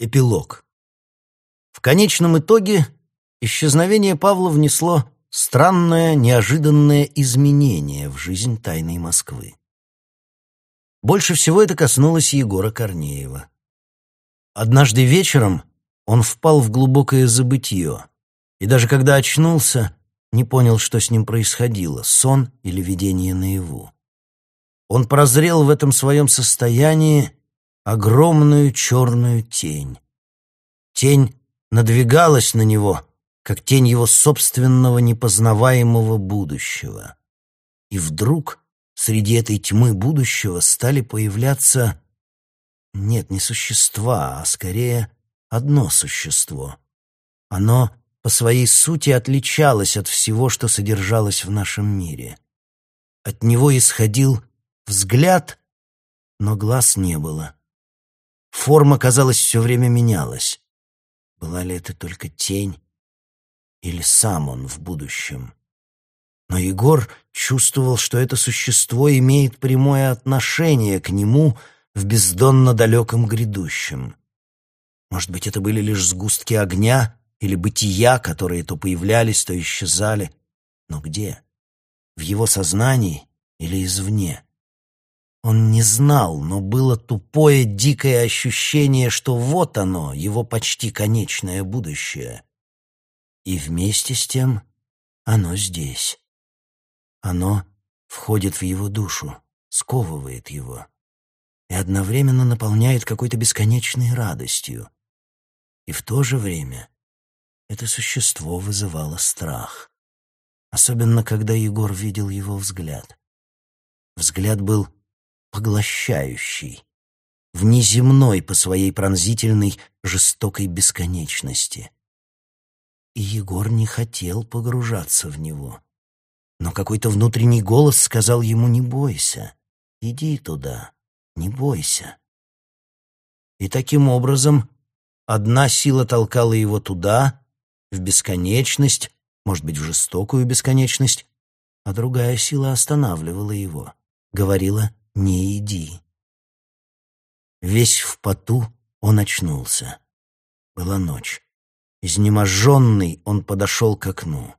Эпилог. В конечном итоге исчезновение Павла внесло странное, неожиданное изменение в жизнь тайной Москвы. Больше всего это коснулось Егора Корнеева. Однажды вечером он впал в глубокое забытье, и даже когда очнулся, не понял, что с ним происходило, сон или видение наяву. Он прозрел в этом своем состоянии огромную черную тень. Тень надвигалась на него, как тень его собственного непознаваемого будущего. И вдруг среди этой тьмы будущего стали появляться... Нет, не существа, а скорее одно существо. Оно по своей сути отличалось от всего, что содержалось в нашем мире. От него исходил взгляд, но глаз не было. Форма, казалось, все время менялась. Была ли это только тень или сам он в будущем? Но Егор чувствовал, что это существо имеет прямое отношение к нему в бездонно далеком грядущем. Может быть, это были лишь сгустки огня или бытия, которые то появлялись, то исчезали. Но где? В его сознании или извне? Он не знал, но было тупое, дикое ощущение, что вот оно, его почти конечное будущее. И вместе с тем оно здесь. Оно входит в его душу, сковывает его и одновременно наполняет какой-то бесконечной радостью. И в то же время это существо вызывало страх. Особенно, когда Егор видел его взгляд. Взгляд был поглощающий, внеземной по своей пронзительной, жестокой бесконечности. И Егор не хотел погружаться в него. Но какой-то внутренний голос сказал ему «Не бойся, иди туда, не бойся». И таким образом одна сила толкала его туда, в бесконечность, может быть, в жестокую бесконечность, а другая сила останавливала его, говорила не иди. Весь в поту он очнулся. Была ночь. Изнеможенный он подошел к окну.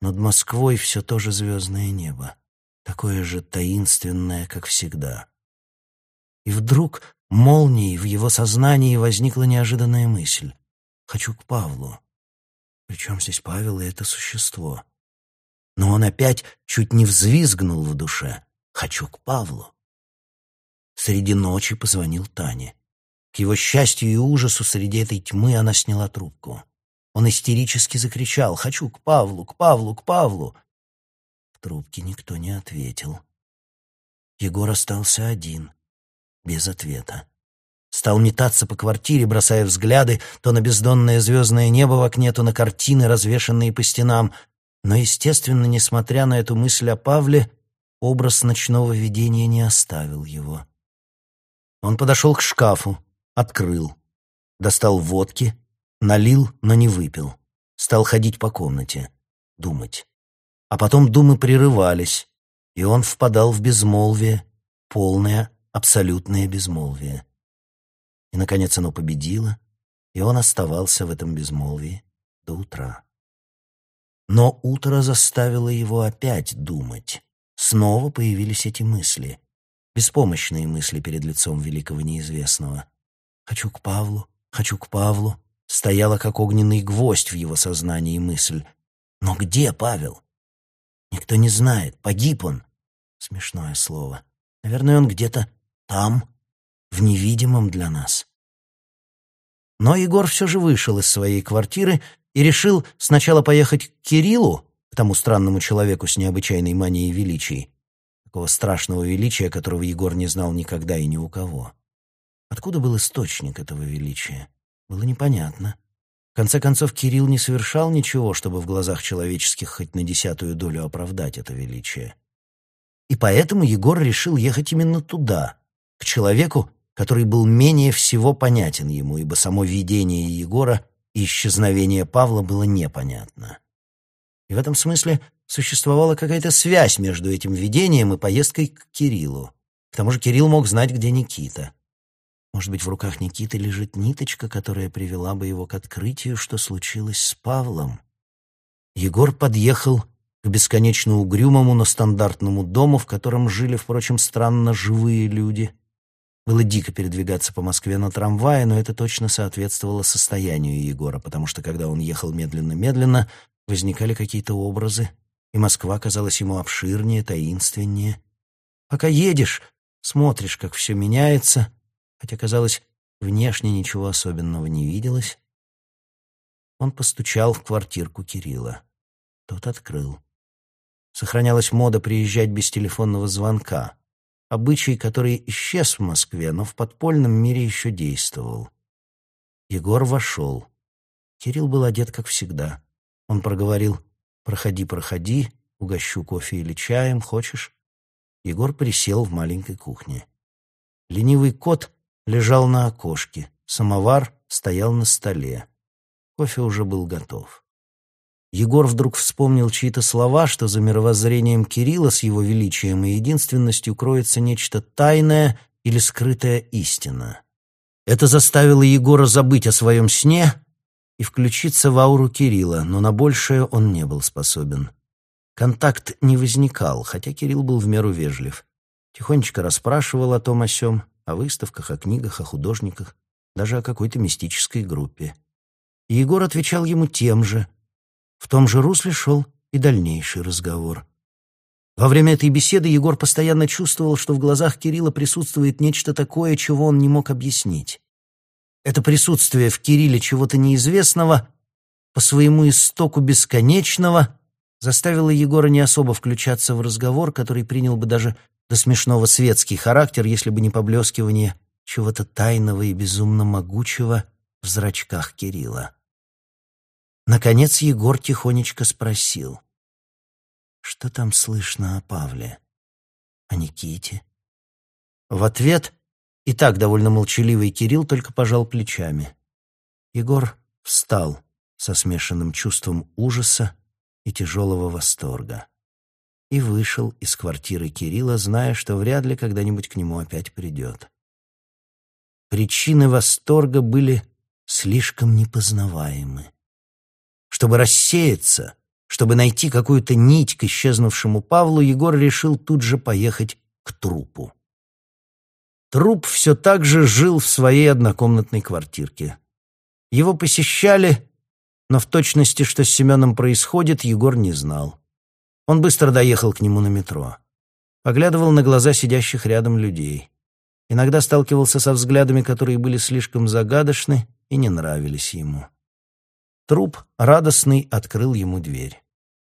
Над Москвой все то же звездное небо, такое же таинственное, как всегда. И вдруг молнией в его сознании возникла неожиданная мысль. «Хочу к Павлу». Причем здесь Павел и это существо? Но он опять чуть не взвизгнул в душе. Хочу к Павлу. Среди ночи позвонил Тане. К его счастью и ужасу среди этой тьмы она сняла трубку. Он истерически закричал «Хочу к Павлу, к Павлу, к Павлу!» В трубке никто не ответил. Егор остался один, без ответа. Стал метаться по квартире, бросая взгляды то на бездонное звездное небо в окне, то на картины, развешанные по стенам. Но, естественно, несмотря на эту мысль о Павле, Образ ночного видения не оставил его. Он подошел к шкафу, открыл, достал водки, налил, но не выпил. Стал ходить по комнате, думать. А потом думы прерывались, и он впадал в безмолвие, полное, абсолютное безмолвие. И, наконец, оно победило, и он оставался в этом безмолвии до утра. Но утро заставило его опять думать. Снова появились эти мысли. Беспомощные мысли перед лицом великого неизвестного. «Хочу к Павлу, хочу к Павлу», стояла как огненный гвоздь в его сознании мысль. «Но где Павел?» «Никто не знает, погиб он». Смешное слово. Наверное, он где-то там, в невидимом для нас. Но Егор все же вышел из своей квартиры и решил сначала поехать к Кириллу, тому странному человеку с необычайной манией величия, такого страшного величия, которого Егор не знал никогда и ни у кого. Откуда был источник этого величия? Было непонятно. В конце концов, Кирилл не совершал ничего, чтобы в глазах человеческих хоть на десятую долю оправдать это величие. И поэтому Егор решил ехать именно туда, к человеку, который был менее всего понятен ему, ибо само видение Егора и исчезновение Павла было непонятно. И в этом смысле существовала какая-то связь между этим видением и поездкой к Кириллу. К тому же Кирилл мог знать, где Никита. Может быть, в руках Никиты лежит ниточка, которая привела бы его к открытию, что случилось с Павлом. Егор подъехал к бесконечно угрюмому, но стандартному дому, в котором жили, впрочем, странно живые люди. Было дико передвигаться по Москве на трамвае, но это точно соответствовало состоянию Егора, потому что, когда он ехал медленно-медленно, возникали какие-то образы, и Москва казалась ему обширнее, таинственнее. Пока едешь, смотришь, как все меняется, хотя, казалось, внешне ничего особенного не виделось. Он постучал в квартирку Кирилла. Тот открыл. Сохранялась мода приезжать без телефонного звонка. Обычай, который исчез в Москве, но в подпольном мире еще действовал. Егор вошел. Кирилл был одет, как всегда. Он проговорил «Проходи, проходи, угощу кофе или чаем, хочешь?» Егор присел в маленькой кухне. Ленивый кот лежал на окошке, самовар стоял на столе. Кофе уже был готов. Егор вдруг вспомнил чьи-то слова, что за мировоззрением Кирилла с его величием и единственностью кроется нечто тайное или скрытая истина. Это заставило Егора забыть о своем сне и включиться в ауру Кирилла, но на большее он не был способен. Контакт не возникал, хотя Кирилл был в меру вежлив. Тихонечко расспрашивал о том о сём, о выставках, о книгах, о художниках, даже о какой-то мистической группе. И Егор отвечал ему тем же — в том же русле шел и дальнейший разговор. Во время этой беседы Егор постоянно чувствовал, что в глазах Кирилла присутствует нечто такое, чего он не мог объяснить. Это присутствие в Кирилле чего-то неизвестного, по своему истоку бесконечного, заставило Егора не особо включаться в разговор, который принял бы даже до смешного светский характер, если бы не поблескивание чего-то тайного и безумно могучего в зрачках Кирилла. Наконец Егор тихонечко спросил. «Что там слышно о Павле? О Никите?» В ответ и так довольно молчаливый Кирилл только пожал плечами. Егор встал со смешанным чувством ужаса и тяжелого восторга и вышел из квартиры Кирилла, зная, что вряд ли когда-нибудь к нему опять придет. Причины восторга были слишком непознаваемы. Чтобы рассеяться, чтобы найти какую-то нить к исчезнувшему Павлу, Егор решил тут же поехать к трупу. Труп все так же жил в своей однокомнатной квартирке. Его посещали, но в точности, что с Семеном происходит, Егор не знал. Он быстро доехал к нему на метро. Поглядывал на глаза сидящих рядом людей. Иногда сталкивался со взглядами, которые были слишком загадочны и не нравились ему. Труп, радостный, открыл ему дверь.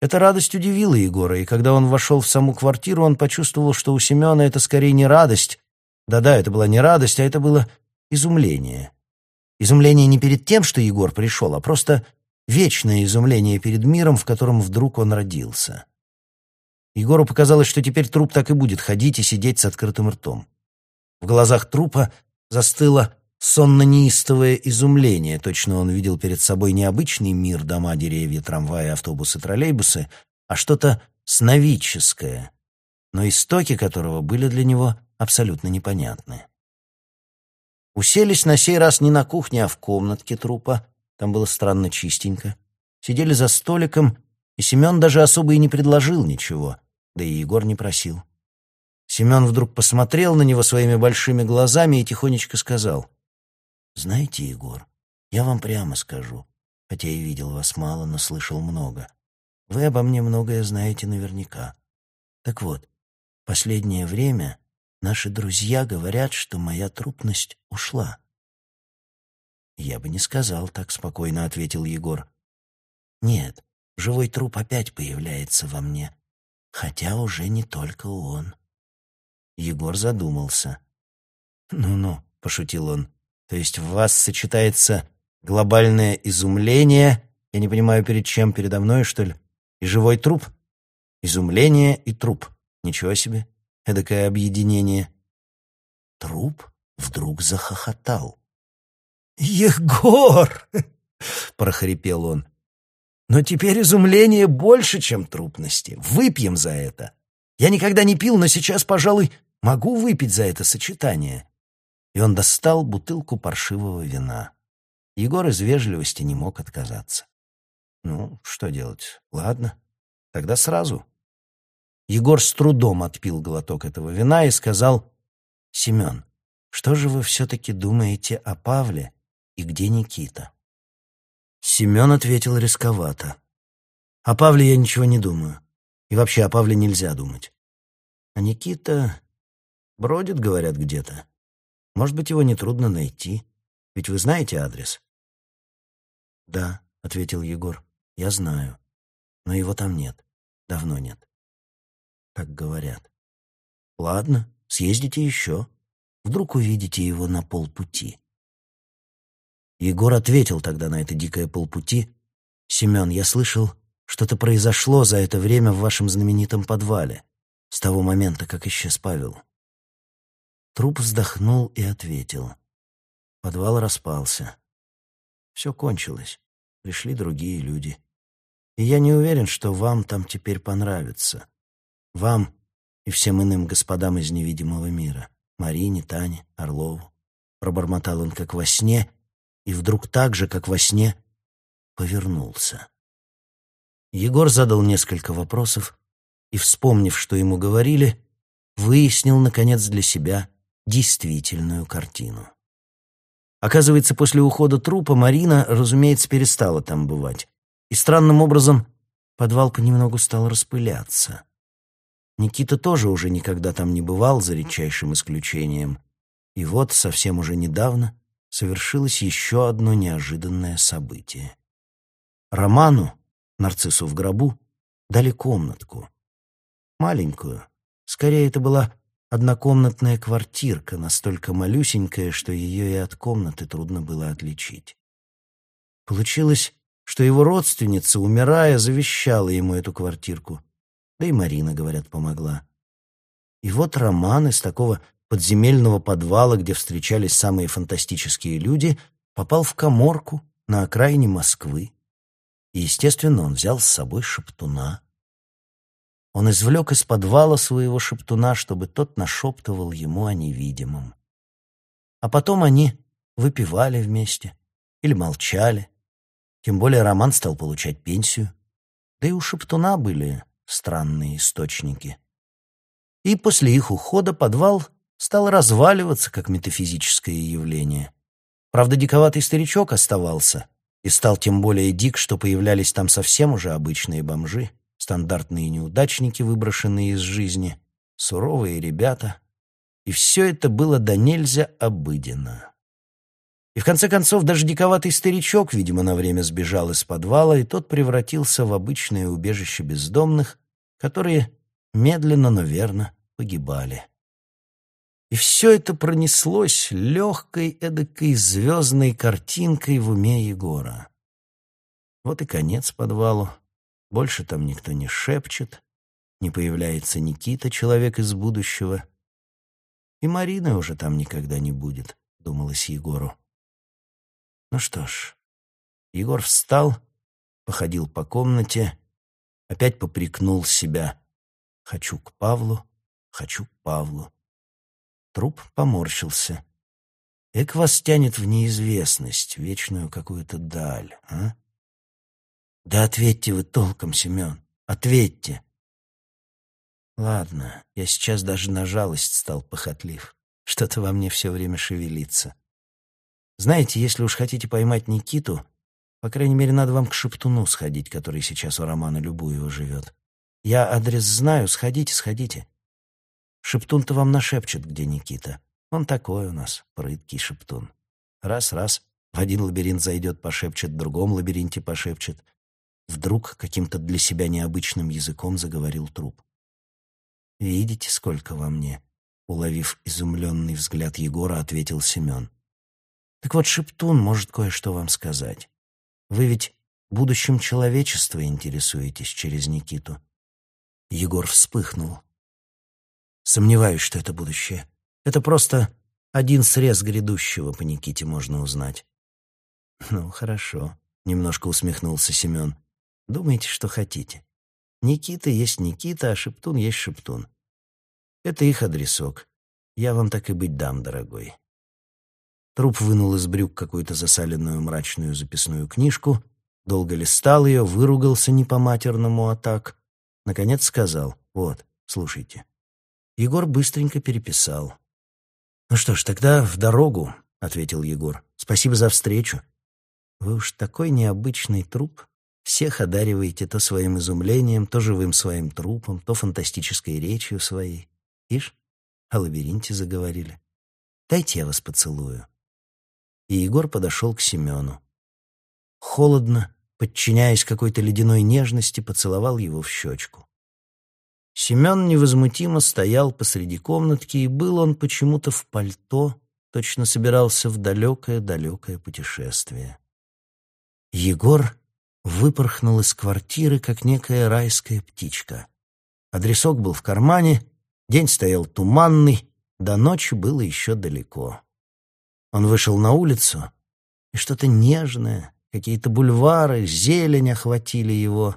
Эта радость удивила Егора, и когда он вошел в саму квартиру, он почувствовал, что у Семена это скорее не радость. Да-да, это была не радость, а это было изумление. Изумление не перед тем, что Егор пришел, а просто вечное изумление перед миром, в котором вдруг он родился. Егору показалось, что теперь труп так и будет ходить и сидеть с открытым ртом. В глазах трупа застыло сонно-неистовое изумление. Точно он видел перед собой не обычный мир, дома, деревья, трамваи, автобусы, троллейбусы, а что-то сновидческое, но истоки которого были для него абсолютно непонятны. Уселись на сей раз не на кухне, а в комнатке трупа. Там было странно чистенько. Сидели за столиком, и Семен даже особо и не предложил ничего, да и Егор не просил. Семен вдруг посмотрел на него своими большими глазами и тихонечко сказал — знаете, Егор, я вам прямо скажу, хотя и видел вас мало, но слышал много. Вы обо мне многое знаете наверняка. Так вот, последнее время наши друзья говорят, что моя трупность ушла. Я бы не сказал, так спокойно ответил Егор. Нет, живой труп опять появляется во мне, хотя уже не только он. Егор задумался. «Ну-ну», — пошутил он, то есть в вас сочетается глобальное изумление, я не понимаю, перед чем, передо мной, что ли, и живой труп? Изумление и труп. Ничего себе, эдакое объединение. Труп вдруг захохотал. «Егор!» — прохрипел он. «Но теперь изумление больше, чем трупности. Выпьем за это. Я никогда не пил, но сейчас, пожалуй, могу выпить за это сочетание. и он достал бутылку паршивого вина. Егор из вежливости не мог отказаться. Ну, что делать? Ладно, тогда сразу. Егор с трудом отпил глоток этого вина и сказал, «Семен, что же вы все-таки думаете о Павле и где Никита?» Семен ответил рисковато. «О Павле я ничего не думаю. И вообще о Павле нельзя думать. А Никита бродит, говорят, где-то. Может быть, его нетрудно найти. Ведь вы знаете адрес?» «Да», — ответил Егор, — «я знаю. Но его там нет. Давно нет». Так говорят. «Ладно, съездите еще. Вдруг увидите его на полпути». Егор ответил тогда на это дикое полпути. «Семен, я слышал, что-то произошло за это время в вашем знаменитом подвале, с того момента, как исчез Павел». Труп вздохнул и ответил. Подвал распался. Все кончилось. Пришли другие люди. И я не уверен, что вам там теперь понравится. Вам и всем иным господам из невидимого мира. Марине, Тане, Орлову. Пробормотал он как во сне, и вдруг так же, как во сне, повернулся. Егор задал несколько вопросов и, вспомнив, что ему говорили, выяснил, наконец, для себя действительную картину. Оказывается, после ухода трупа Марина, разумеется, перестала там бывать. И странным образом подвал понемногу стал распыляться. Никита тоже уже никогда там не бывал, за редчайшим исключением. И вот, совсем уже недавно, совершилось еще одно неожиданное событие. Роману, нарциссу в гробу, дали комнатку. Маленькую. Скорее, это была однокомнатная квартирка, настолько малюсенькая, что ее и от комнаты трудно было отличить. Получилось, что его родственница, умирая, завещала ему эту квартирку. Да и Марина, говорят, помогла. И вот Роман из такого подземельного подвала, где встречались самые фантастические люди, попал в коморку на окраине Москвы. И, естественно, он взял с собой шептуна. Он извлек из подвала своего шептуна, чтобы тот нашептывал ему о невидимом. А потом они выпивали вместе или молчали. Тем более Роман стал получать пенсию. Да и у шептуна были странные источники. И после их ухода подвал стал разваливаться как метафизическое явление. Правда, диковатый старичок оставался, и стал тем более дик, что появлялись там совсем уже обычные бомжи — стандартные неудачники, выброшенные из жизни, суровые ребята. И все это было до нельзя обыденно. И в конце концов даже диковатый старичок, видимо, на время сбежал из подвала, и тот превратился в обычное убежище бездомных, которые медленно, но верно погибали. И все это пронеслось легкой эдакой звездной картинкой в уме Егора. Вот и конец подвалу. Больше там никто не шепчет, не появляется Никита, человек из будущего. И Марины уже там никогда не будет, думалось Егору. Ну что ж, Егор встал, походил по комнате, опять попрекнул себя. Хочу к Павлу, хочу к Павлу. Труп поморщился. Эк вас тянет в неизвестность, вечную какую-то даль, а? Да ответьте вы толком, Семен, ответьте. Ладно, я сейчас даже на жалость стал похотлив. Что-то во мне все время шевелится. Знаете, если уж хотите поймать Никиту, по крайней мере, надо вам к Шептуну сходить, который сейчас у Романа Любуева живет. Я адрес знаю, сходите, сходите. Шептун-то вам нашепчет, где Никита. Он такой у нас, прыткий Шептун. Раз-раз, в один лабиринт зайдет, пошепчет, в другом лабиринте пошепчет. Вдруг каким-то для себя необычным языком заговорил труп. «Видите, сколько во мне?» Уловив изумленный взгляд Егора, ответил Семен. «Так вот, Шептун может кое-что вам сказать. Вы ведь будущим человечества интересуетесь через Никиту». Егор вспыхнул. «Сомневаюсь, что это будущее. Это просто один срез грядущего по Никите можно узнать». «Ну, хорошо», — немножко усмехнулся Семен. Думайте, что хотите. Никита есть Никита, а Шептун есть Шептун. Это их адресок. Я вам так и быть дам, дорогой. Труп вынул из брюк какую-то засаленную мрачную записную книжку, долго листал ее, выругался не по-матерному, а так. Наконец сказал, вот, слушайте. Егор быстренько переписал. «Ну что ж, тогда в дорогу», — ответил Егор. «Спасибо за встречу. Вы уж такой необычный труп. Всех одариваете то своим изумлением, то живым своим трупом, то фантастической речью своей. Ишь, о лабиринте заговорили. Дайте я вас поцелую». И Егор подошел к Семену. Холодно, подчиняясь какой-то ледяной нежности, поцеловал его в щечку. Семен невозмутимо стоял посреди комнатки, и был он почему-то в пальто, точно собирался в далекое-далекое путешествие. Егор выпорхнул из квартиры, как некая райская птичка. Адресок был в кармане, день стоял туманный, до ночи было еще далеко. Он вышел на улицу, и что-то нежное, какие-то бульвары, зелень охватили его.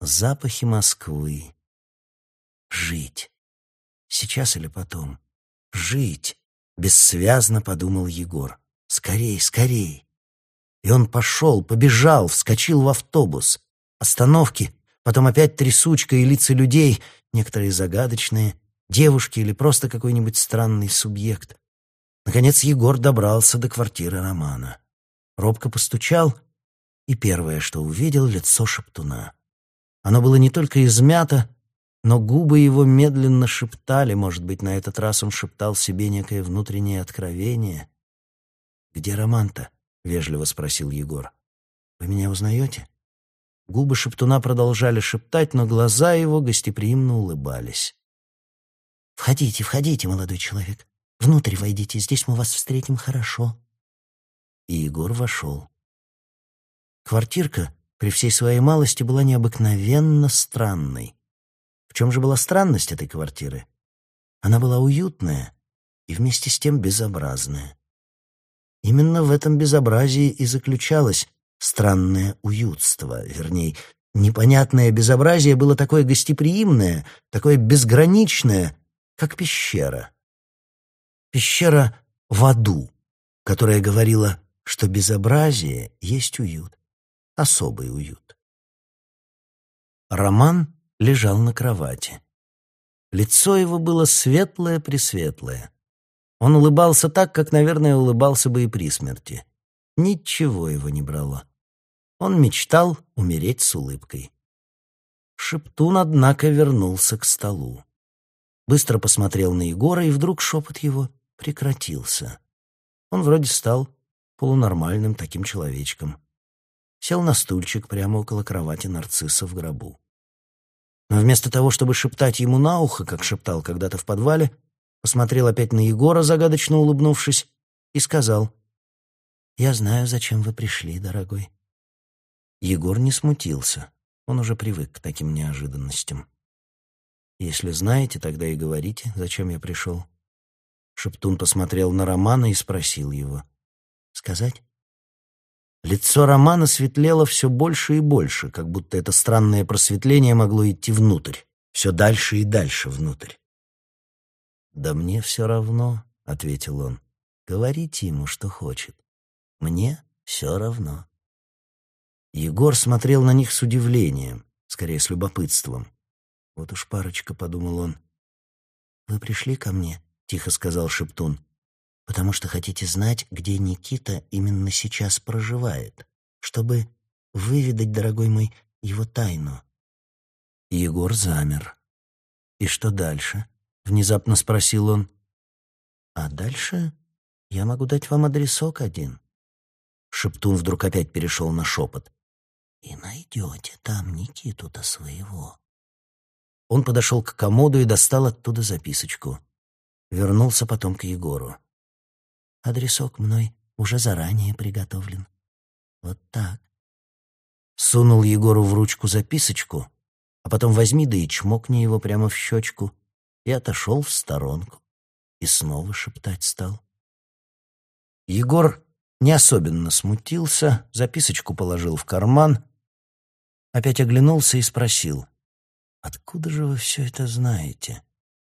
Запахи Москвы. Жить. Сейчас или потом. Жить. Бессвязно подумал Егор. Скорей, скорей. И он пошел, побежал, вскочил в автобус. Остановки, потом опять трясучка и лица людей, некоторые загадочные, девушки или просто какой-нибудь странный субъект. Наконец Егор добрался до квартиры Романа. Робко постучал, и первое, что увидел, — лицо Шептуна. Оно было не только измято, но губы его медленно шептали, может быть, на этот раз он шептал себе некое внутреннее откровение. «Где Роман-то?» — вежливо спросил Егор. «Вы меня узнаете?» Губы Шептуна продолжали шептать, но глаза его гостеприимно улыбались. «Входите, входите, молодой человек. Внутрь войдите, здесь мы вас встретим хорошо». И Егор вошел. Квартирка при всей своей малости была необыкновенно странной. В чем же была странность этой квартиры? Она была уютная и вместе с тем безобразная. Именно в этом безобразии и заключалось странное уютство, вернее, непонятное безобразие было такое гостеприимное, такое безграничное, как пещера. Пещера в аду, которая говорила, что безобразие есть уют, особый уют. Роман лежал на кровати. Лицо его было светлое-пресветлое. Он улыбался так, как, наверное, улыбался бы и при смерти. Ничего его не брало. Он мечтал умереть с улыбкой. Шептун, однако, вернулся к столу. Быстро посмотрел на Егора, и вдруг шепот его прекратился. Он вроде стал полунормальным таким человечком. Сел на стульчик прямо около кровати нарцисса в гробу. Но вместо того, чтобы шептать ему на ухо, как шептал когда-то в подвале, посмотрел опять на Егора, загадочно улыбнувшись, и сказал, «Я знаю, зачем вы пришли, дорогой». Егор не смутился, он уже привык к таким неожиданностям. «Если знаете, тогда и говорите, зачем я пришел». Шептун посмотрел на Романа и спросил его, «Сказать?» Лицо Романа светлело все больше и больше, как будто это странное просветление могло идти внутрь, все дальше и дальше внутрь. «Да мне все равно», — ответил он. «Говорите ему, что хочет. Мне все равно». Егор смотрел на них с удивлением, скорее с любопытством. «Вот уж парочка», — подумал он. «Вы пришли ко мне», — тихо сказал Шептун потому что хотите знать, где Никита именно сейчас проживает, чтобы выведать, дорогой мой, его тайну». Егор замер. «И что дальше?» — внезапно спросил он. «А дальше я могу дать вам адресок один». Шептун вдруг опять перешел на шепот. «И найдете там Никиту-то своего». Он подошел к комоду и достал оттуда записочку. Вернулся потом к Егору. Адресок мной уже заранее приготовлен. Вот так. Сунул Егору в ручку записочку, а потом возьми да и чмокни его прямо в щечку, и отошел в сторонку. И снова шептать стал. Егор не особенно смутился, записочку положил в карман, опять оглянулся и спросил, «Откуда же вы все это знаете?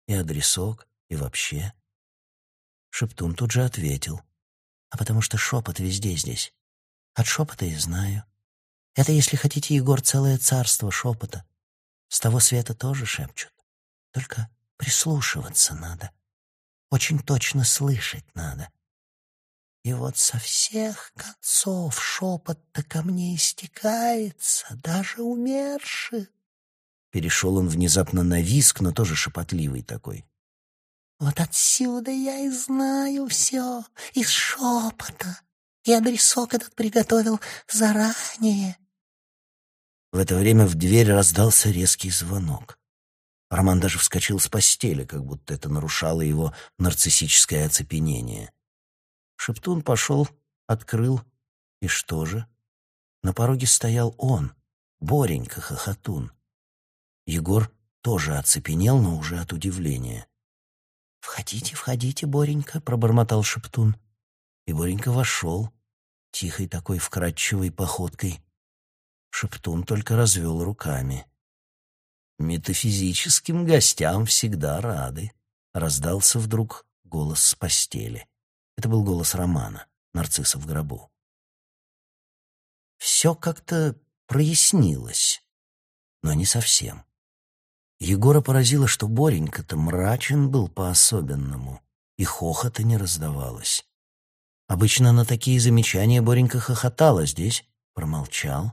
И адресок, и вообще?» Шептун тут же ответил. а потому что шепот везде здесь. От шепота и знаю. Это, если хотите, Егор, целое царство шепота. С того света тоже шепчут. Только прислушиваться надо. Очень точно слышать надо. И вот со всех концов шепот-то ко мне истекается, даже умерших. Перешел он внезапно на виск, но тоже шепотливый такой. Вот отсюда я и знаю все, из шепота. И адресок этот приготовил заранее. В это время в дверь раздался резкий звонок. Роман даже вскочил с постели, как будто это нарушало его нарциссическое оцепенение. Шептун пошел, открыл, и что же? На пороге стоял он, Боренька Хохотун. Егор тоже оцепенел, но уже от удивления. «Входите, входите, Боренька», — пробормотал Шептун. И Боренька вошел, тихой такой вкрадчивой походкой. Шептун только развел руками. «Метафизическим гостям всегда рады», — раздался вдруг голос с постели. Это был голос Романа, нарцисса в гробу. Все как-то прояснилось, но не совсем. Егора поразило, что Боренька-то мрачен был по-особенному, и хохота не раздавалось. Обычно на такие замечания Боренька хохотала, здесь промолчал.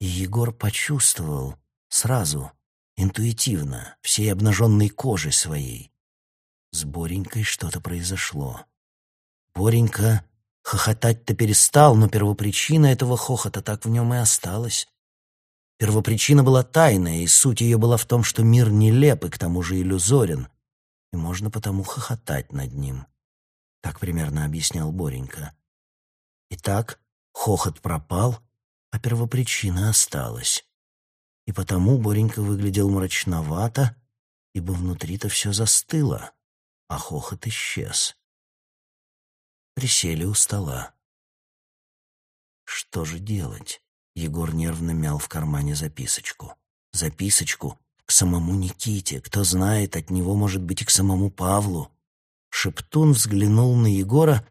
И Егор почувствовал сразу, интуитивно, всей обнаженной кожей своей. С Боренькой что-то произошло. Боренька хохотать-то перестал, но первопричина этого хохота так в нем и осталась. Первопричина была тайная, и суть ее была в том, что мир нелеп и к тому же иллюзорен, и можно потому хохотать над ним. Так примерно объяснял Боренька. Итак, хохот пропал, а первопричина осталась. И потому Боренька выглядел мрачновато, ибо внутри-то все застыло, а хохот исчез присели у стола. Что же делать? Егор нервно мял в кармане записочку. Записочку к самому Никите. Кто знает, от него, может быть, и к самому Павлу. Шептун взглянул на Егора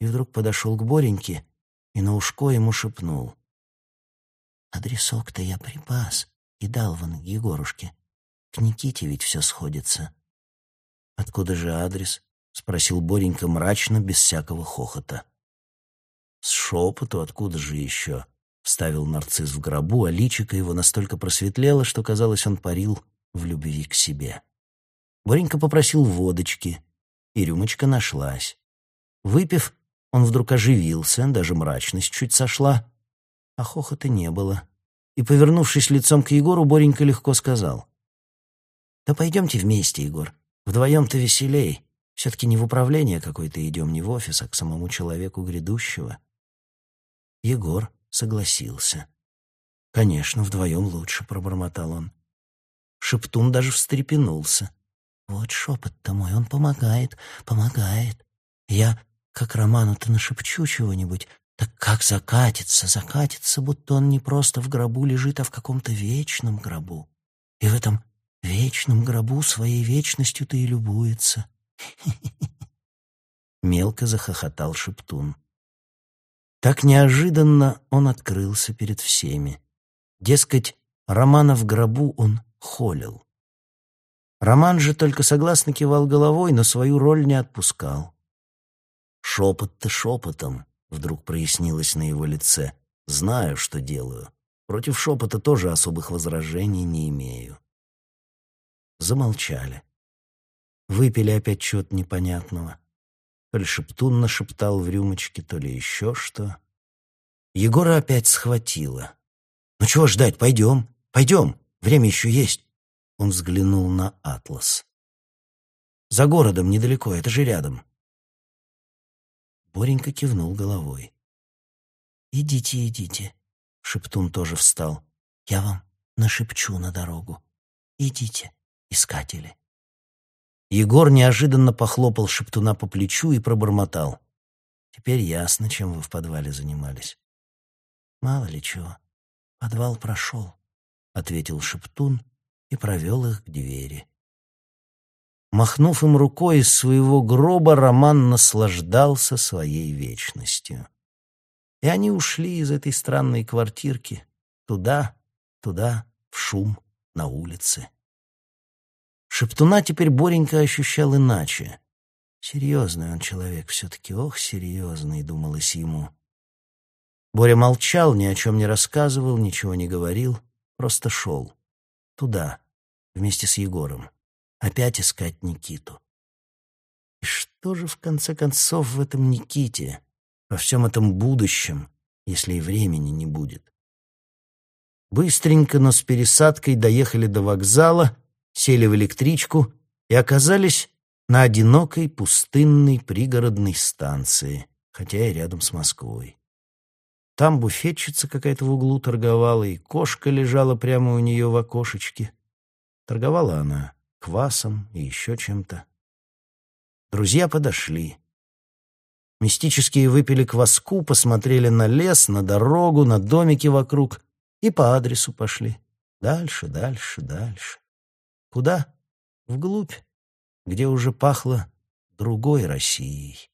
и вдруг подошел к Бореньке и на ушко ему шепнул. «Адресок-то я припас и дал вон Егорушке. К Никите ведь все сходится». «Откуда же адрес?» — спросил Боренька мрачно, без всякого хохота. «С шепоту откуда же еще?» — вставил нарцисс в гробу, а личико его настолько просветлело, что, казалось, он парил в любви к себе. Боренька попросил водочки, и рюмочка нашлась. Выпив, он вдруг оживился, даже мрачность чуть сошла, а хохота не было. И, повернувшись лицом к Егору, Боренька легко сказал. «Да пойдемте вместе, Егор. Вдвоем-то веселей. Все-таки не в управление какое-то идем, не в офис, а к самому человеку грядущего. Егор согласился. «Конечно, вдвоем лучше», — пробормотал он. Шептун даже встрепенулся. «Вот шепот-то мой, он помогает, помогает. Я, как Роману-то нашепчу чего-нибудь, так как закатится, закатится, будто он не просто в гробу лежит, а в каком-то вечном гробу. И в этом вечном гробу своей вечностью-то и любуется. Мелко захохотал Шептун. Так неожиданно он открылся перед всеми. Дескать, Романа в гробу он холил. Роман же только согласно кивал головой, но свою роль не отпускал. Шепот-то шепотом, вдруг прояснилось на его лице. Знаю, что делаю. Против шепота тоже особых возражений не имею. Замолчали. Выпили опять чего-то непонятного. То ли шептун нашептал в рюмочке, то ли еще что. Егора опять схватило. «Ну чего ждать? Пойдем, пойдем, время еще есть». Он взглянул на атлас. «За городом недалеко, это же рядом». Боренька кивнул головой. «Идите, идите», — Шептун тоже встал. «Я вам нашепчу на дорогу. Идите, искатели». Егор неожиданно похлопал Шептуна по плечу и пробормотал. «Теперь ясно, чем вы в подвале занимались». «Мало ли чего. Подвал прошел», — ответил Шептун и провел их к двери. Махнув им рукой из своего гроба, Роман наслаждался своей вечностью. И они ушли из этой странной квартирки туда, туда, в шум, на улице. Шептуна теперь Боренька ощущал иначе. Серьезный он человек все-таки, ох, серьезный, думалось ему. Боря молчал, ни о чем не рассказывал, ничего не говорил, просто шел. Туда, вместе с Егором. Опять искать Никиту. И что же, в конце концов, в этом Никите, во всем этом будущем, если и времени не будет? Быстренько, но с пересадкой доехали до вокзала, сели в электричку и оказались на одинокой пустынной пригородной станции, хотя и рядом с Москвой. Там буфетчица какая-то в углу торговала, и кошка лежала прямо у нее в окошечке. Торговала она квасом и еще чем-то. Друзья подошли. Мистические выпили кваску, посмотрели на лес, на дорогу, на домики вокруг и по адресу пошли. Дальше, дальше, дальше. Куда? Вглубь, где уже пахло другой Россией.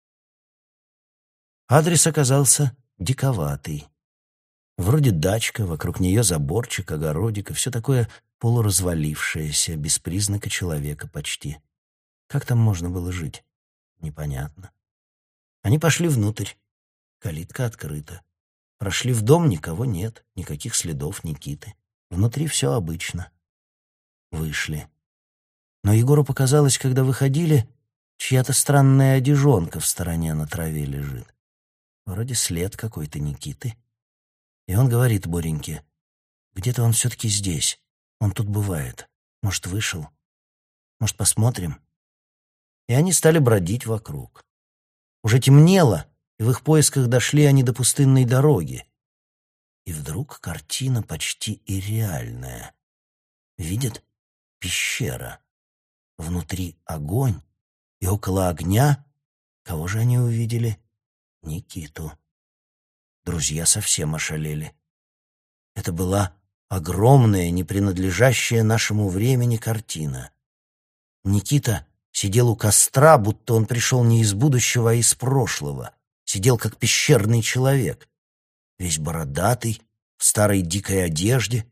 Адрес оказался диковатый. Вроде дачка, вокруг нее заборчик, огородик и все такое полуразвалившееся, без признака человека почти. Как там можно было жить? Непонятно. Они пошли внутрь. Калитка открыта. Прошли в дом, никого нет, никаких следов Никиты. Внутри все обычно. Вышли. Но Егору показалось, когда выходили, чья-то странная одежонка в стороне на траве лежит. Вроде след какой-то Никиты. И он говорит Бореньке, где-то он все-таки здесь. Он тут бывает. Может, вышел? Может, посмотрим? И они стали бродить вокруг. Уже темнело, и в их поисках дошли они до пустынной дороги. И вдруг картина почти и реальная. Видят? Пещера. Внутри огонь, и около огня кого же они увидели? Никиту. Друзья совсем ошалели. Это была огромная, не принадлежащая нашему времени картина. Никита сидел у костра, будто он пришел не из будущего, а из прошлого. Сидел как пещерный человек, весь бородатый, в старой дикой одежде,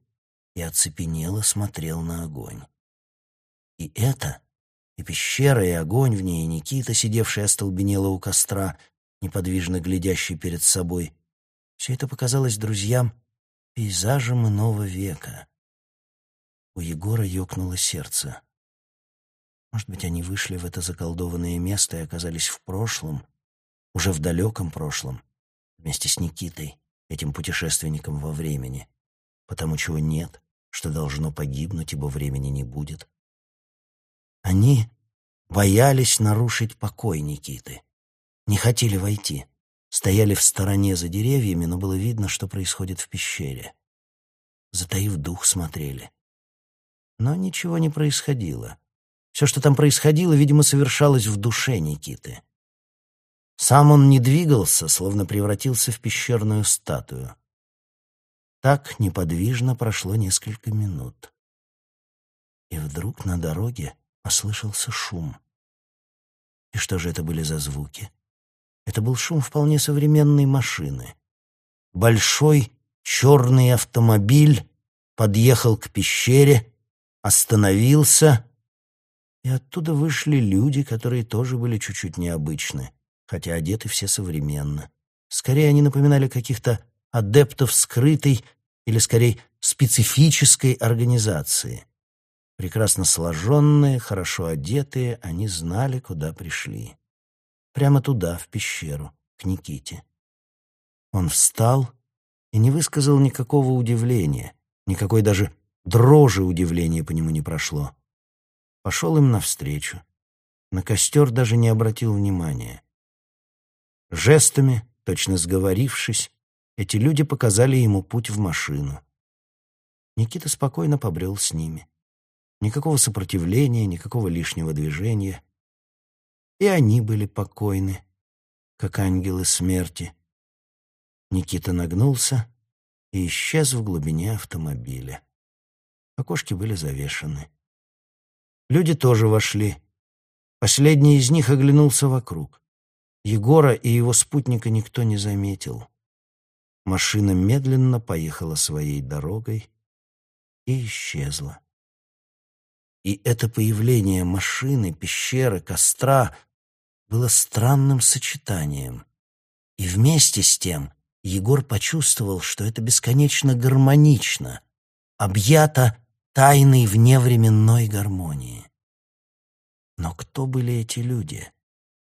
и оцепенело смотрел на огонь. И это, и пещера, и огонь в ней, и Никита, сидевший остолбенело у костра, неподвижно глядящий перед собой. Все это показалось друзьям пейзажем иного века. У Егора ёкнуло сердце. Может быть, они вышли в это заколдованное место и оказались в прошлом, уже в далеком прошлом, вместе с Никитой, этим путешественником во времени, потому чего нет, что должно погибнуть, ибо времени не будет. Они боялись нарушить покой Никиты не хотели войти. Стояли в стороне за деревьями, но было видно, что происходит в пещере. Затаив дух, смотрели. Но ничего не происходило. Все, что там происходило, видимо, совершалось в душе Никиты. Сам он не двигался, словно превратился в пещерную статую. Так неподвижно прошло несколько минут. И вдруг на дороге послышался шум. И что же это были за звуки? Это был шум вполне современной машины. Большой черный автомобиль подъехал к пещере, остановился, и оттуда вышли люди, которые тоже были чуть-чуть необычны, хотя одеты все современно. Скорее, они напоминали каких-то адептов скрытой или, скорее, специфической организации. Прекрасно сложенные, хорошо одетые, они знали, куда пришли. Прямо туда, в пещеру, к Никите. Он встал и не высказал никакого удивления, никакой даже дрожи удивления по нему не прошло. Пошел им навстречу. На костер даже не обратил внимания. Жестами, точно сговорившись, эти люди показали ему путь в машину. Никита спокойно побрел с ними. Никакого сопротивления, никакого лишнего движения и они были покойны, как ангелы смерти. Никита нагнулся и исчез в глубине автомобиля. Окошки были завешаны. Люди тоже вошли, Последний из них оглянулся вокруг. Егора и его спутника никто не заметил. Машина медленно поехала своей дорогой и исчезла. И это появление машины, пещеры, костра было странным сочетанием. И вместе с тем Егор почувствовал, что это бесконечно гармонично, объято тайной вневременной гармонии. Но кто были эти люди?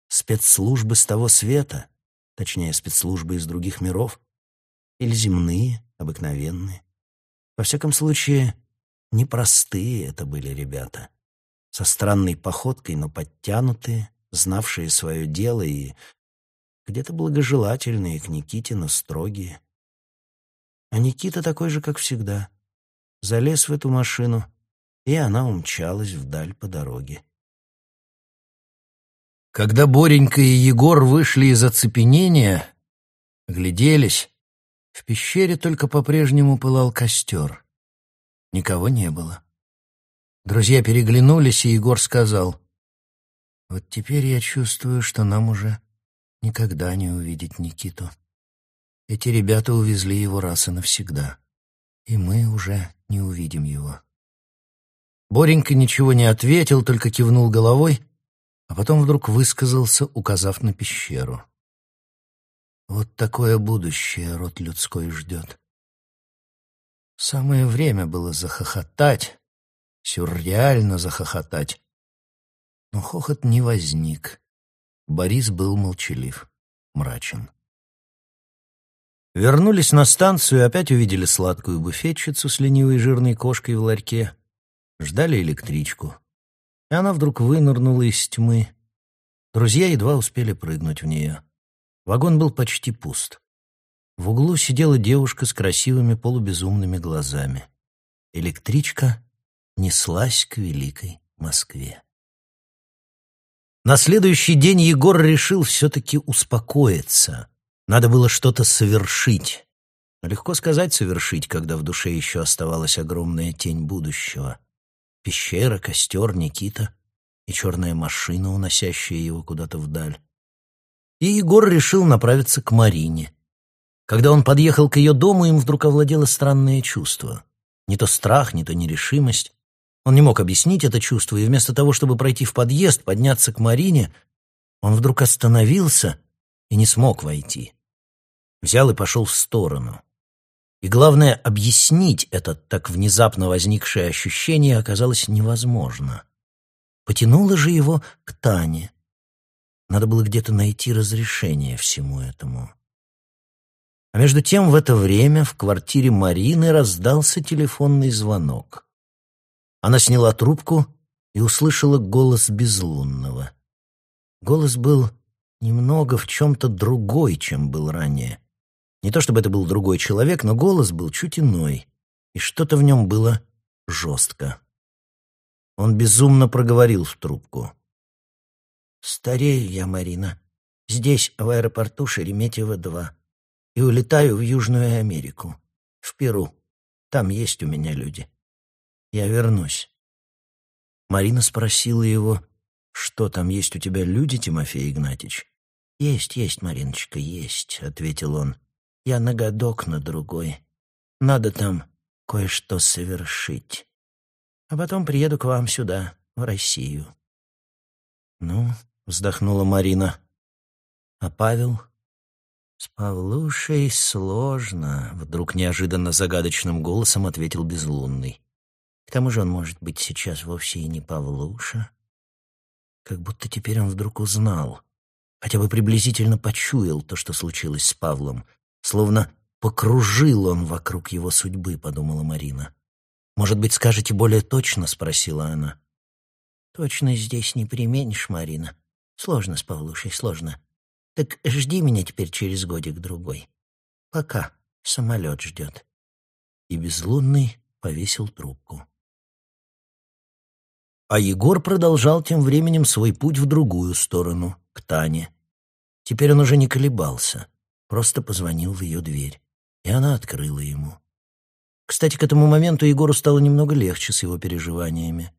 Спецслужбы с того света, точнее, спецслужбы из других миров? Или земные, обыкновенные? Во всяком случае, непростые это были ребята. Со странной походкой, но подтянутые, знавшие свое дело и где-то благожелательные к Никите, но строгие. А Никита такой же, как всегда. Залез в эту машину, и она умчалась вдаль по дороге. Когда Боренька и Егор вышли из оцепенения, гляделись, в пещере только по-прежнему пылал костер. Никого не было. Друзья переглянулись, и Егор сказал, «Вот теперь я чувствую, что нам уже никогда не увидеть Никиту. Эти ребята увезли его раз и навсегда, и мы уже не увидим его». Боренька ничего не ответил, только кивнул головой а потом вдруг высказался, указав на пещеру. Вот такое будущее род людской ждет. Самое время было захохотать, сюрреально захохотать. Но хохот не возник. Борис был молчалив, мрачен. Вернулись на станцию, опять увидели сладкую буфетчицу с ленивой жирной кошкой в ларьке. Ждали электричку и она вдруг вынырнула из тьмы. Друзья едва успели прыгнуть в нее. Вагон был почти пуст. В углу сидела девушка с красивыми полубезумными глазами. Электричка неслась к великой Москве. На следующий день Егор решил все-таки успокоиться. Надо было что-то совершить. легко сказать «совершить», когда в душе еще оставалась огромная тень будущего. Пещера, костер, Никита и черная машина, уносящая его куда-то вдаль. И Егор решил направиться к Марине. Когда он подъехал к ее дому, им вдруг овладело странное чувство. Не то страх, не то нерешимость. Он не мог объяснить это чувство, и вместо того, чтобы пройти в подъезд, подняться к Марине, он вдруг остановился и не смог войти. Взял и пошел в сторону. И главное, объяснить это так внезапно возникшее ощущение оказалось невозможно. Потянуло же его к Тане. Надо было где-то найти разрешение всему этому. А между тем в это время в квартире Марины раздался телефонный звонок. Она сняла трубку и услышала голос Безлунного. Голос был немного в чем-то другой, чем был ранее. Не то чтобы это был другой человек, но голос был чуть иной, и что-то в нем было жестко. Он безумно проговорил в трубку. «Старею я, Марина. Здесь, в аэропорту Шереметьево-2. И улетаю в Южную Америку, в Перу. Там есть у меня люди. Я вернусь». Марина спросила его, «Что там есть у тебя люди, Тимофей Игнатьич?» «Есть, есть, Мариночка, есть», — ответил он. Я на годок на другой. Надо там кое-что совершить. А потом приеду к вам сюда, в Россию. Ну, вздохнула Марина. А Павел? С Павлушей сложно, вдруг неожиданно загадочным голосом ответил Безлунный. К тому же он может быть сейчас вовсе и не Павлуша. Как будто теперь он вдруг узнал, хотя бы приблизительно почуял то, что случилось с Павлом — Словно покружил он вокруг его судьбы, подумала Марина. «Может быть, скажете более точно?» — спросила она. «Точно здесь не применишь, Марина. Сложно с Павлушей, сложно. Так жди меня теперь через годик-другой. Пока самолет ждет». И безлунный повесил трубку. А Егор продолжал тем временем свой путь в другую сторону, к Тане. Теперь он уже не колебался просто позвонил в ее дверь, и она открыла ему. Кстати, к этому моменту Егору стало немного легче с его переживаниями.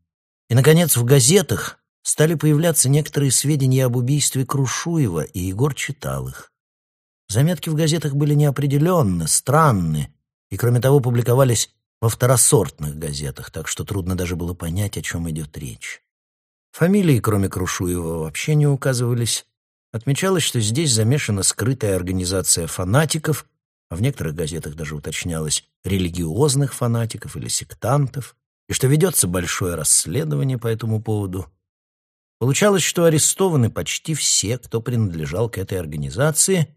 И, наконец, в газетах стали появляться некоторые сведения об убийстве Крушуева, и Егор читал их. Заметки в газетах были неопределенны, странны, и, кроме того, публиковались во второсортных газетах, так что трудно даже было понять, о чем идет речь. Фамилии, кроме Крушуева, вообще не указывались. Отмечалось, что здесь замешана скрытая организация фанатиков, а в некоторых газетах даже уточнялось религиозных фанатиков или сектантов, и что ведется большое расследование по этому поводу. Получалось, что арестованы почти все, кто принадлежал к этой организации,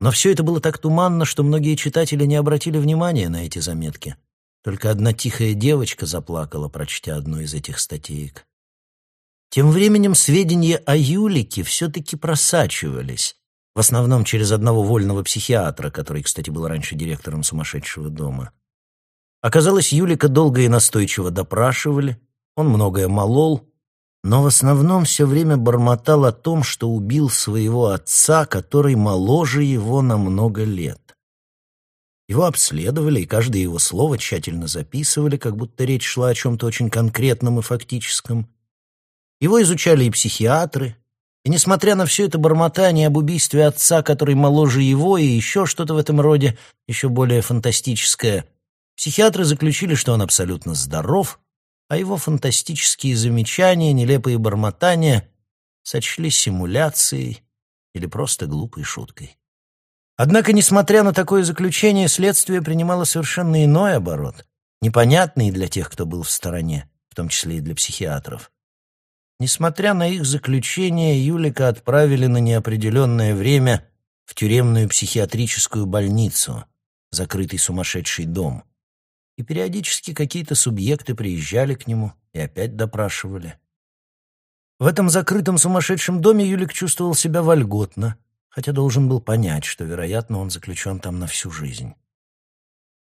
но все это было так туманно, что многие читатели не обратили внимания на эти заметки. Только одна тихая девочка заплакала, прочтя одну из этих статеек. Тем временем сведения о Юлике все-таки просачивались, в основном через одного вольного психиатра, который, кстати, был раньше директором сумасшедшего дома. Оказалось, Юлика долго и настойчиво допрашивали, он многое молол, но в основном все время бормотал о том, что убил своего отца, который моложе его на много лет. Его обследовали, и каждое его слово тщательно записывали, как будто речь шла о чем-то очень конкретном и фактическом. Его изучали и психиатры, и, несмотря на все это бормотание об убийстве отца, который моложе его, и еще что-то в этом роде, еще более фантастическое, психиатры заключили, что он абсолютно здоров, а его фантастические замечания, нелепые бормотания сочли симуляцией или просто глупой шуткой. Однако, несмотря на такое заключение, следствие принимало совершенно иной оборот, непонятный для тех, кто был в стороне, в том числе и для психиатров. Несмотря на их заключение, Юлика отправили на неопределенное время в тюремную психиатрическую больницу, закрытый сумасшедший дом. И периодически какие-то субъекты приезжали к нему и опять допрашивали. В этом закрытом сумасшедшем доме Юлик чувствовал себя вольготно — хотя должен был понять, что, вероятно, он заключен там на всю жизнь.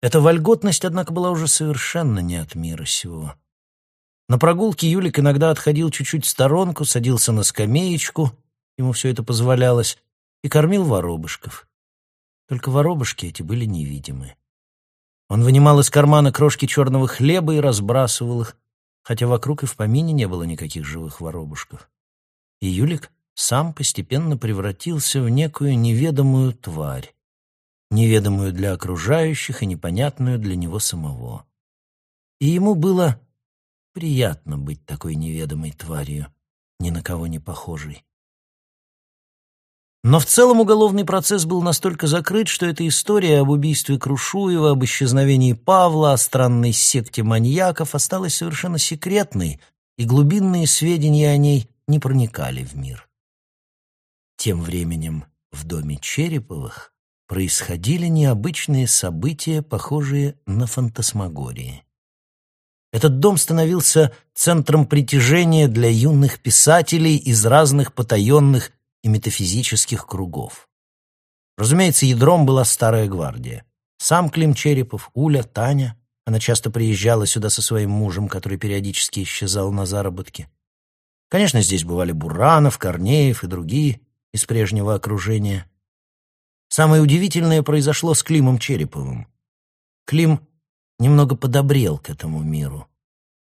Эта вольготность, однако, была уже совершенно не от мира сего. На прогулке Юлик иногда отходил чуть-чуть в сторонку, садился на скамеечку, ему все это позволялось, и кормил воробушков. Только воробушки эти были невидимы. Он вынимал из кармана крошки черного хлеба и разбрасывал их, хотя вокруг и в помине не было никаких живых воробушков. И Юлик сам постепенно превратился в некую неведомую тварь, неведомую для окружающих и непонятную для него самого. И ему было приятно быть такой неведомой тварью, ни на кого не похожей. Но в целом уголовный процесс был настолько закрыт, что эта история об убийстве Крушуева, об исчезновении Павла, о странной секте маньяков осталась совершенно секретной, и глубинные сведения о ней не проникали в мир. Тем временем в доме Череповых происходили необычные события, похожие на фантасмагории. Этот дом становился центром притяжения для юных писателей из разных потаенных и метафизических кругов. Разумеется, ядром была старая гвардия. Сам Клим Черепов, Уля, Таня. Она часто приезжала сюда со своим мужем, который периодически исчезал на заработки. Конечно, здесь бывали Буранов, Корнеев и другие из прежнего окружения. Самое удивительное произошло с Климом Череповым. Клим немного подобрел к этому миру.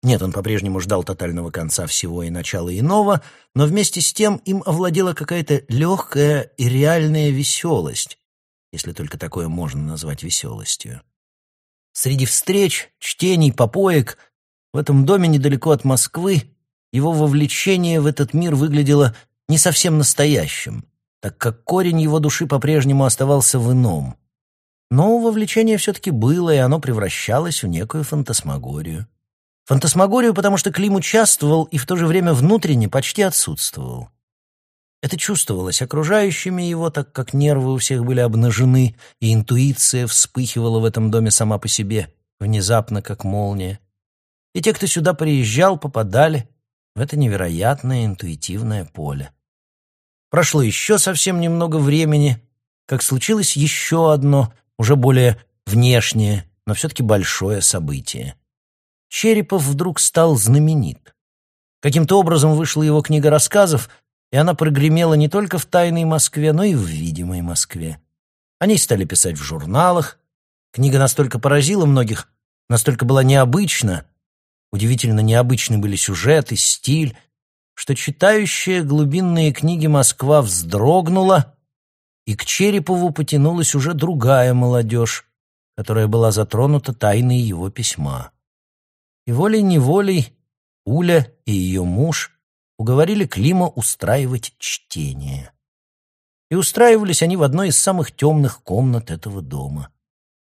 Нет, он по-прежнему ждал тотального конца всего и начала иного, но вместе с тем им овладела какая-то легкая и реальная веселость, если только такое можно назвать веселостью. Среди встреч, чтений, попоек в этом доме недалеко от Москвы его вовлечение в этот мир выглядело не совсем настоящим, так как корень его души по-прежнему оставался в ином. Но вовлечение все-таки было, и оно превращалось в некую фантасмагорию. Фантасмагорию, потому что Клим участвовал и в то же время внутренне почти отсутствовал. Это чувствовалось окружающими его, так как нервы у всех были обнажены, и интуиция вспыхивала в этом доме сама по себе, внезапно, как молния. И те, кто сюда приезжал, попадали в это невероятное интуитивное поле. Прошло еще совсем немного времени, как случилось еще одно, уже более внешнее, но все-таки большое событие. Черепов вдруг стал знаменит. Каким-то образом вышла его книга рассказов, и она прогремела не только в тайной Москве, но и в видимой Москве. Они стали писать в журналах. Книга настолько поразила многих, настолько была необычна, удивительно необычны были сюжеты, стиль, что читающая глубинные книги Москва вздрогнула, и к Черепову потянулась уже другая молодежь, которая была затронута тайной его письма. И волей-неволей Уля и ее муж уговорили Клима устраивать чтение. И устраивались они в одной из самых темных комнат этого дома.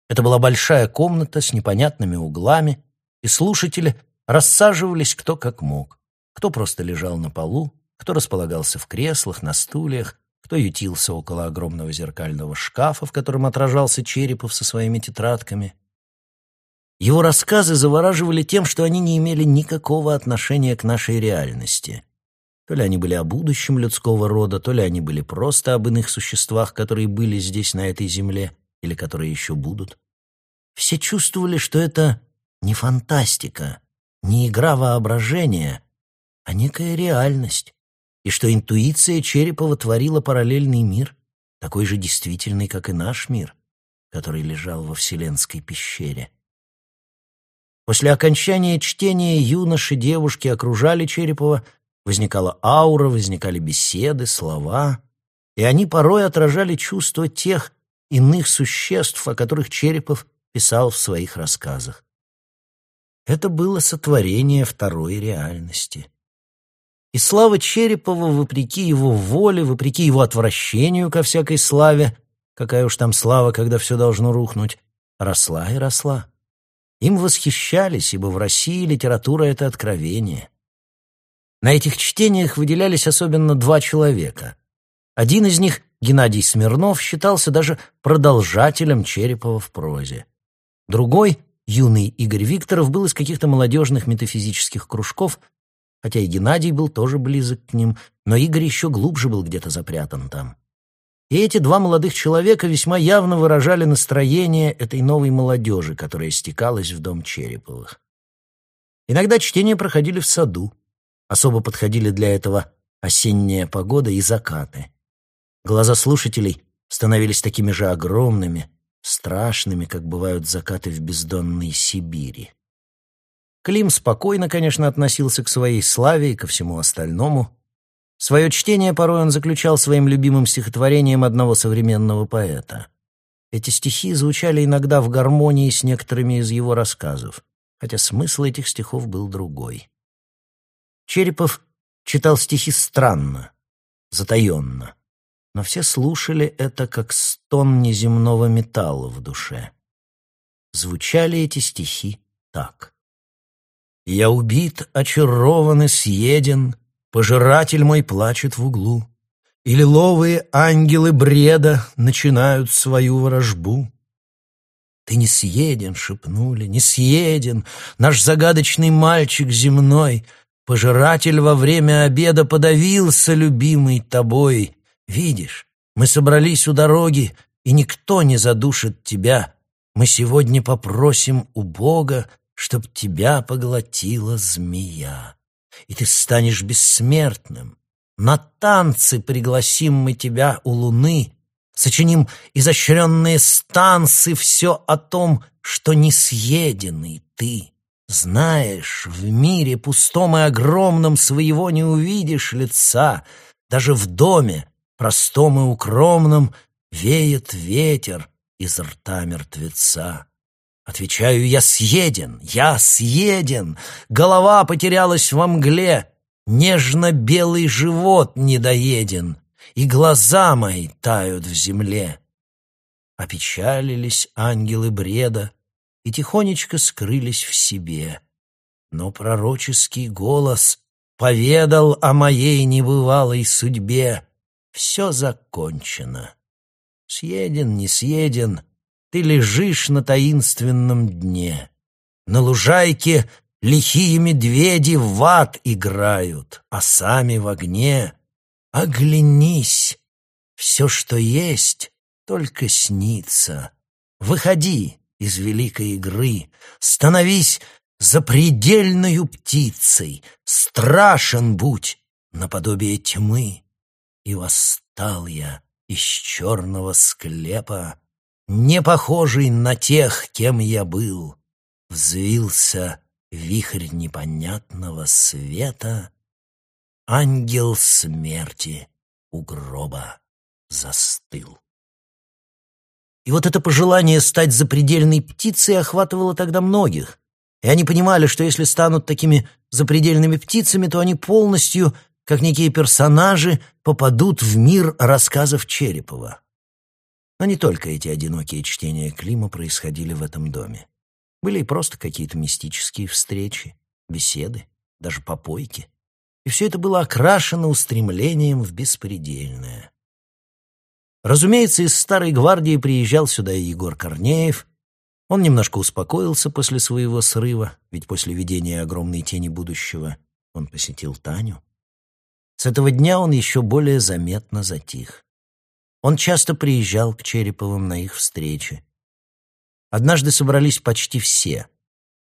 Это была большая комната с непонятными углами, и слушатели рассаживались кто как мог. Кто просто лежал на полу, кто располагался в креслах, на стульях, кто ютился около огромного зеркального шкафа, в котором отражался Черепов со своими тетрадками. Его рассказы завораживали тем, что они не имели никакого отношения к нашей реальности. То ли они были о будущем людского рода, то ли они были просто об иных существах, которые были здесь, на этой земле, или которые еще будут. Все чувствовали, что это не фантастика, не игра воображения, а некая реальность и что интуиция Черепова творила параллельный мир, такой же действительный, как и наш мир, который лежал во Вселенской пещере. После окончания чтения юноши, девушки окружали Черепова, возникала аура, возникали беседы, слова, и они порой отражали чувства тех иных существ, о которых Черепов писал в своих рассказах. Это было сотворение второй реальности — и слава Черепова, вопреки его воле, вопреки его отвращению ко всякой славе, какая уж там слава, когда все должно рухнуть, росла и росла. Им восхищались, ибо в России литература — это откровение. На этих чтениях выделялись особенно два человека. Один из них, Геннадий Смирнов, считался даже продолжателем Черепова в прозе. Другой, юный Игорь Викторов, был из каких-то молодежных метафизических кружков — хотя и Геннадий был тоже близок к ним, но Игорь еще глубже был где-то запрятан там. И эти два молодых человека весьма явно выражали настроение этой новой молодежи, которая стекалась в дом Череповых. Иногда чтения проходили в саду. Особо подходили для этого осенняя погода и закаты. Глаза слушателей становились такими же огромными, страшными, как бывают закаты в бездонной Сибири. Клим спокойно, конечно, относился к своей славе и ко всему остальному. Свое чтение порой он заключал своим любимым стихотворением одного современного поэта. Эти стихи звучали иногда в гармонии с некоторыми из его рассказов, хотя смысл этих стихов был другой. Черепов читал стихи странно, затаенно, но все слушали это как стон неземного металла в душе. Звучали эти стихи так. Я убит, очарован и съеден, Пожиратель мой плачет в углу, И лиловые ангелы бреда Начинают свою ворожбу. Ты не съеден, шепнули, не съеден, Наш загадочный мальчик земной, Пожиратель во время обеда Подавился, любимый тобой. Видишь, мы собрались у дороги, И никто не задушит тебя. Мы сегодня попросим у Бога чтоб тебя поглотила змея, и ты станешь бессмертным. На танцы пригласим мы тебя у луны, сочиним изощренные станцы, все о том, что не съеденный ты. Знаешь, в мире пустом и огромном своего не увидишь лица, даже в доме, простом и укромном, веет ветер из рта мертвеца. Отвечаю, я съеден, я съеден, голова потерялась во мгле, нежно-белый живот недоеден, и глаза мои тают в земле. Опечалились ангелы бреда и тихонечко скрылись в себе. Но пророческий голос поведал о моей небывалой судьбе. Все закончено. Съеден, не съеден, ты лежишь на таинственном дне. На лужайке лихие медведи в ад играют, а сами в огне. Оглянись, все, что есть, только снится. Выходи из великой игры, становись запредельною птицей, страшен будь наподобие тьмы. И восстал я из черного склепа, не похожий на тех, кем я был. Взвился вихрь непонятного света, ангел смерти у гроба застыл. И вот это пожелание стать запредельной птицей охватывало тогда многих. И они понимали, что если станут такими запредельными птицами, то они полностью, как некие персонажи, попадут в мир рассказов Черепова. Но не только эти одинокие чтения Клима происходили в этом доме. Были и просто какие-то мистические встречи, беседы, даже попойки. И все это было окрашено устремлением в беспредельное. Разумеется, из Старой Гвардии приезжал сюда и Егор Корнеев. Он немножко успокоился после своего срыва, ведь после видения огромной тени будущего он посетил Таню. С этого дня он еще более заметно затих. Он часто приезжал к Череповым на их встречи. Однажды собрались почти все,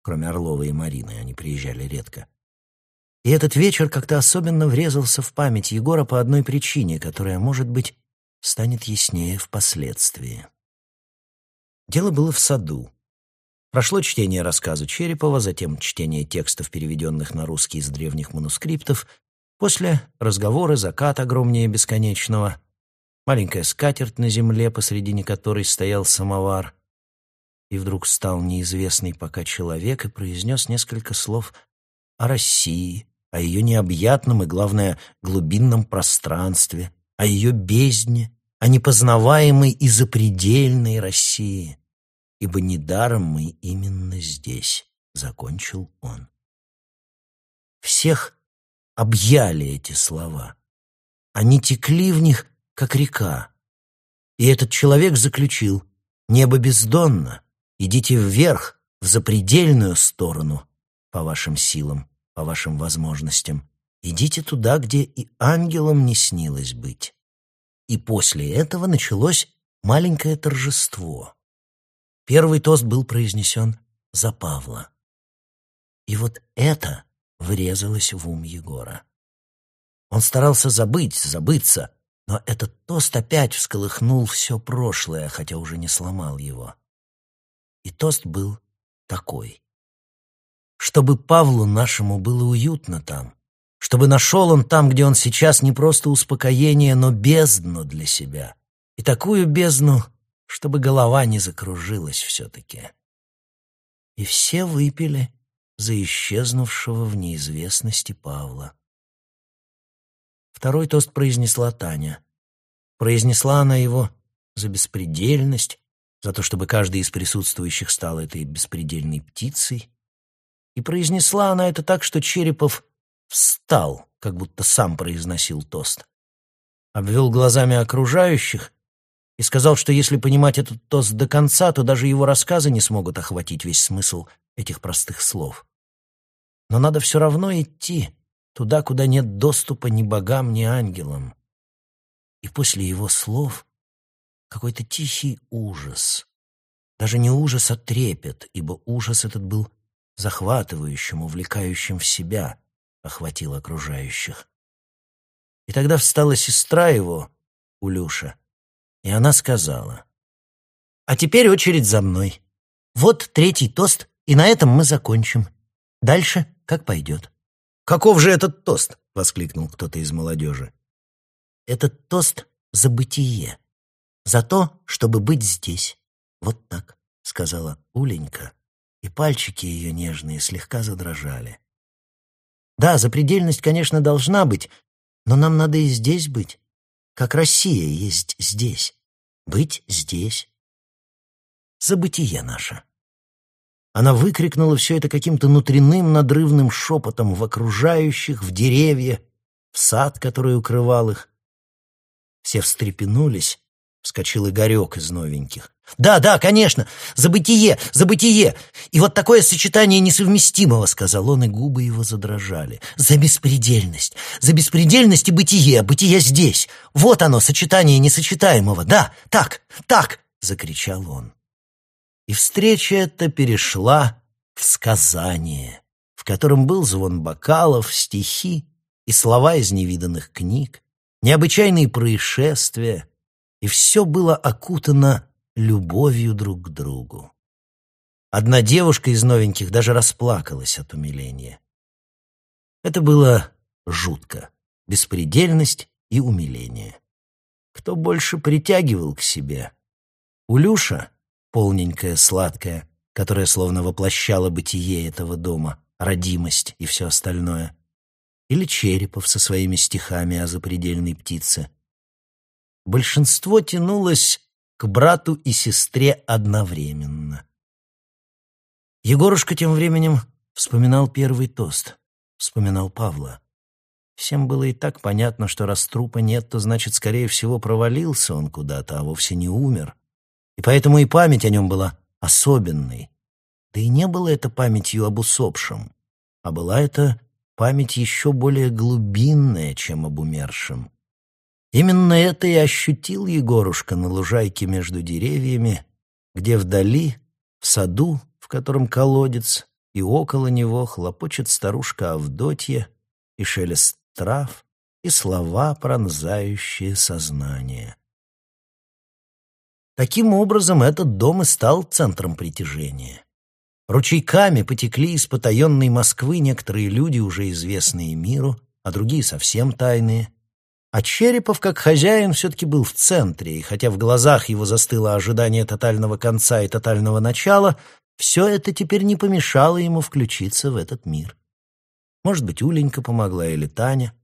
кроме Орлова и Марины, они приезжали редко. И этот вечер как-то особенно врезался в память Егора по одной причине, которая, может быть, станет яснее впоследствии. Дело было в саду. Прошло чтение рассказа Черепова, затем чтение текстов, переведенных на русский из древних манускриптов, после разговоры закат огромнее бесконечного, маленькая скатерть на земле, посредине которой стоял самовар, и вдруг стал неизвестный пока человек и произнес несколько слов о России, о ее необъятном и, главное, глубинном пространстве, о ее бездне, о непознаваемой и запредельной России. Ибо недаром мы именно здесь, — закончил он. Всех объяли эти слова. Они текли в них, как река. И этот человек заключил, небо бездонно, идите вверх, в запредельную сторону, по вашим силам, по вашим возможностям. Идите туда, где и ангелам не снилось быть. И после этого началось маленькое торжество. Первый тост был произнесен за Павла. И вот это врезалось в ум Егора. Он старался забыть, забыться, но этот тост опять всколыхнул все прошлое, хотя уже не сломал его. И тост был такой. Чтобы Павлу нашему было уютно там, чтобы нашел он там, где он сейчас, не просто успокоение, но бездну для себя. И такую бездну, чтобы голова не закружилась все-таки. И все выпили за исчезнувшего в неизвестности Павла. Второй тост произнесла Таня. Произнесла она его за беспредельность, за то, чтобы каждый из присутствующих стал этой беспредельной птицей. И произнесла она это так, что Черепов встал, как будто сам произносил тост. Обвел глазами окружающих и сказал, что если понимать этот тост до конца, то даже его рассказы не смогут охватить весь смысл этих простых слов. Но надо все равно идти туда, куда нет доступа ни богам, ни ангелам. И после его слов какой-то тихий ужас. Даже не ужас, а трепет, ибо ужас этот был захватывающим, увлекающим в себя — охватил окружающих. И тогда встала сестра его, Улюша, и она сказала, «А теперь очередь за мной. Вот третий тост, и на этом мы закончим. Дальше как пойдет». «Каков же этот тост?» — воскликнул кто-то из молодежи. «Этот тост за бытие, за то, чтобы быть здесь. Вот так», — сказала Уленька, и пальчики ее нежные слегка задрожали. Да, запредельность, конечно, должна быть, но нам надо и здесь быть, как Россия есть здесь. Быть здесь. Забытие наше. Она выкрикнула все это каким-то внутренним надрывным шепотом в окружающих, в деревья, в сад, который укрывал их. Все встрепенулись, Вскочил Игорек из новеньких. «Да, да, конечно! Забытие! Забытие! И вот такое сочетание несовместимого!» — сказал он, и губы его задрожали. «За беспредельность! За беспредельность и бытие! Бытие здесь! Вот оно, сочетание несочетаемого! Да, так, так!» — закричал он. И встреча эта перешла в сказание, в котором был звон бокалов, стихи и слова из невиданных книг, необычайные происшествия — и все было окутано любовью друг к другу. Одна девушка из новеньких даже расплакалась от умиления. Это было жутко, беспредельность и умиление. Кто больше притягивал к себе? Улюша, полненькая, сладкая, которая словно воплощала бытие этого дома, родимость и все остальное, или Черепов со своими стихами о запредельной птице. Большинство тянулось к брату и сестре одновременно. Егорушка тем временем вспоминал первый тост, вспоминал Павла. Всем было и так понятно, что раз трупа нет, то значит, скорее всего, провалился он куда-то, а вовсе не умер. И поэтому и память о нем была особенной. Да и не было это памятью об усопшем, а была это память еще более глубинная, чем об умершем. Именно это и ощутил Егорушка на лужайке между деревьями, где вдали, в саду, в котором колодец, и около него хлопочет старушка Авдотья, и шелест трав, и слова, пронзающие сознание. Таким образом, этот дом и стал центром притяжения. Ручейками потекли из потаенной Москвы некоторые люди, уже известные миру, а другие совсем тайные. А Черепов, как хозяин, все-таки был в центре, и хотя в глазах его застыло ожидание тотального конца и тотального начала, все это теперь не помешало ему включиться в этот мир. Может быть, Уленька помогла или Таня.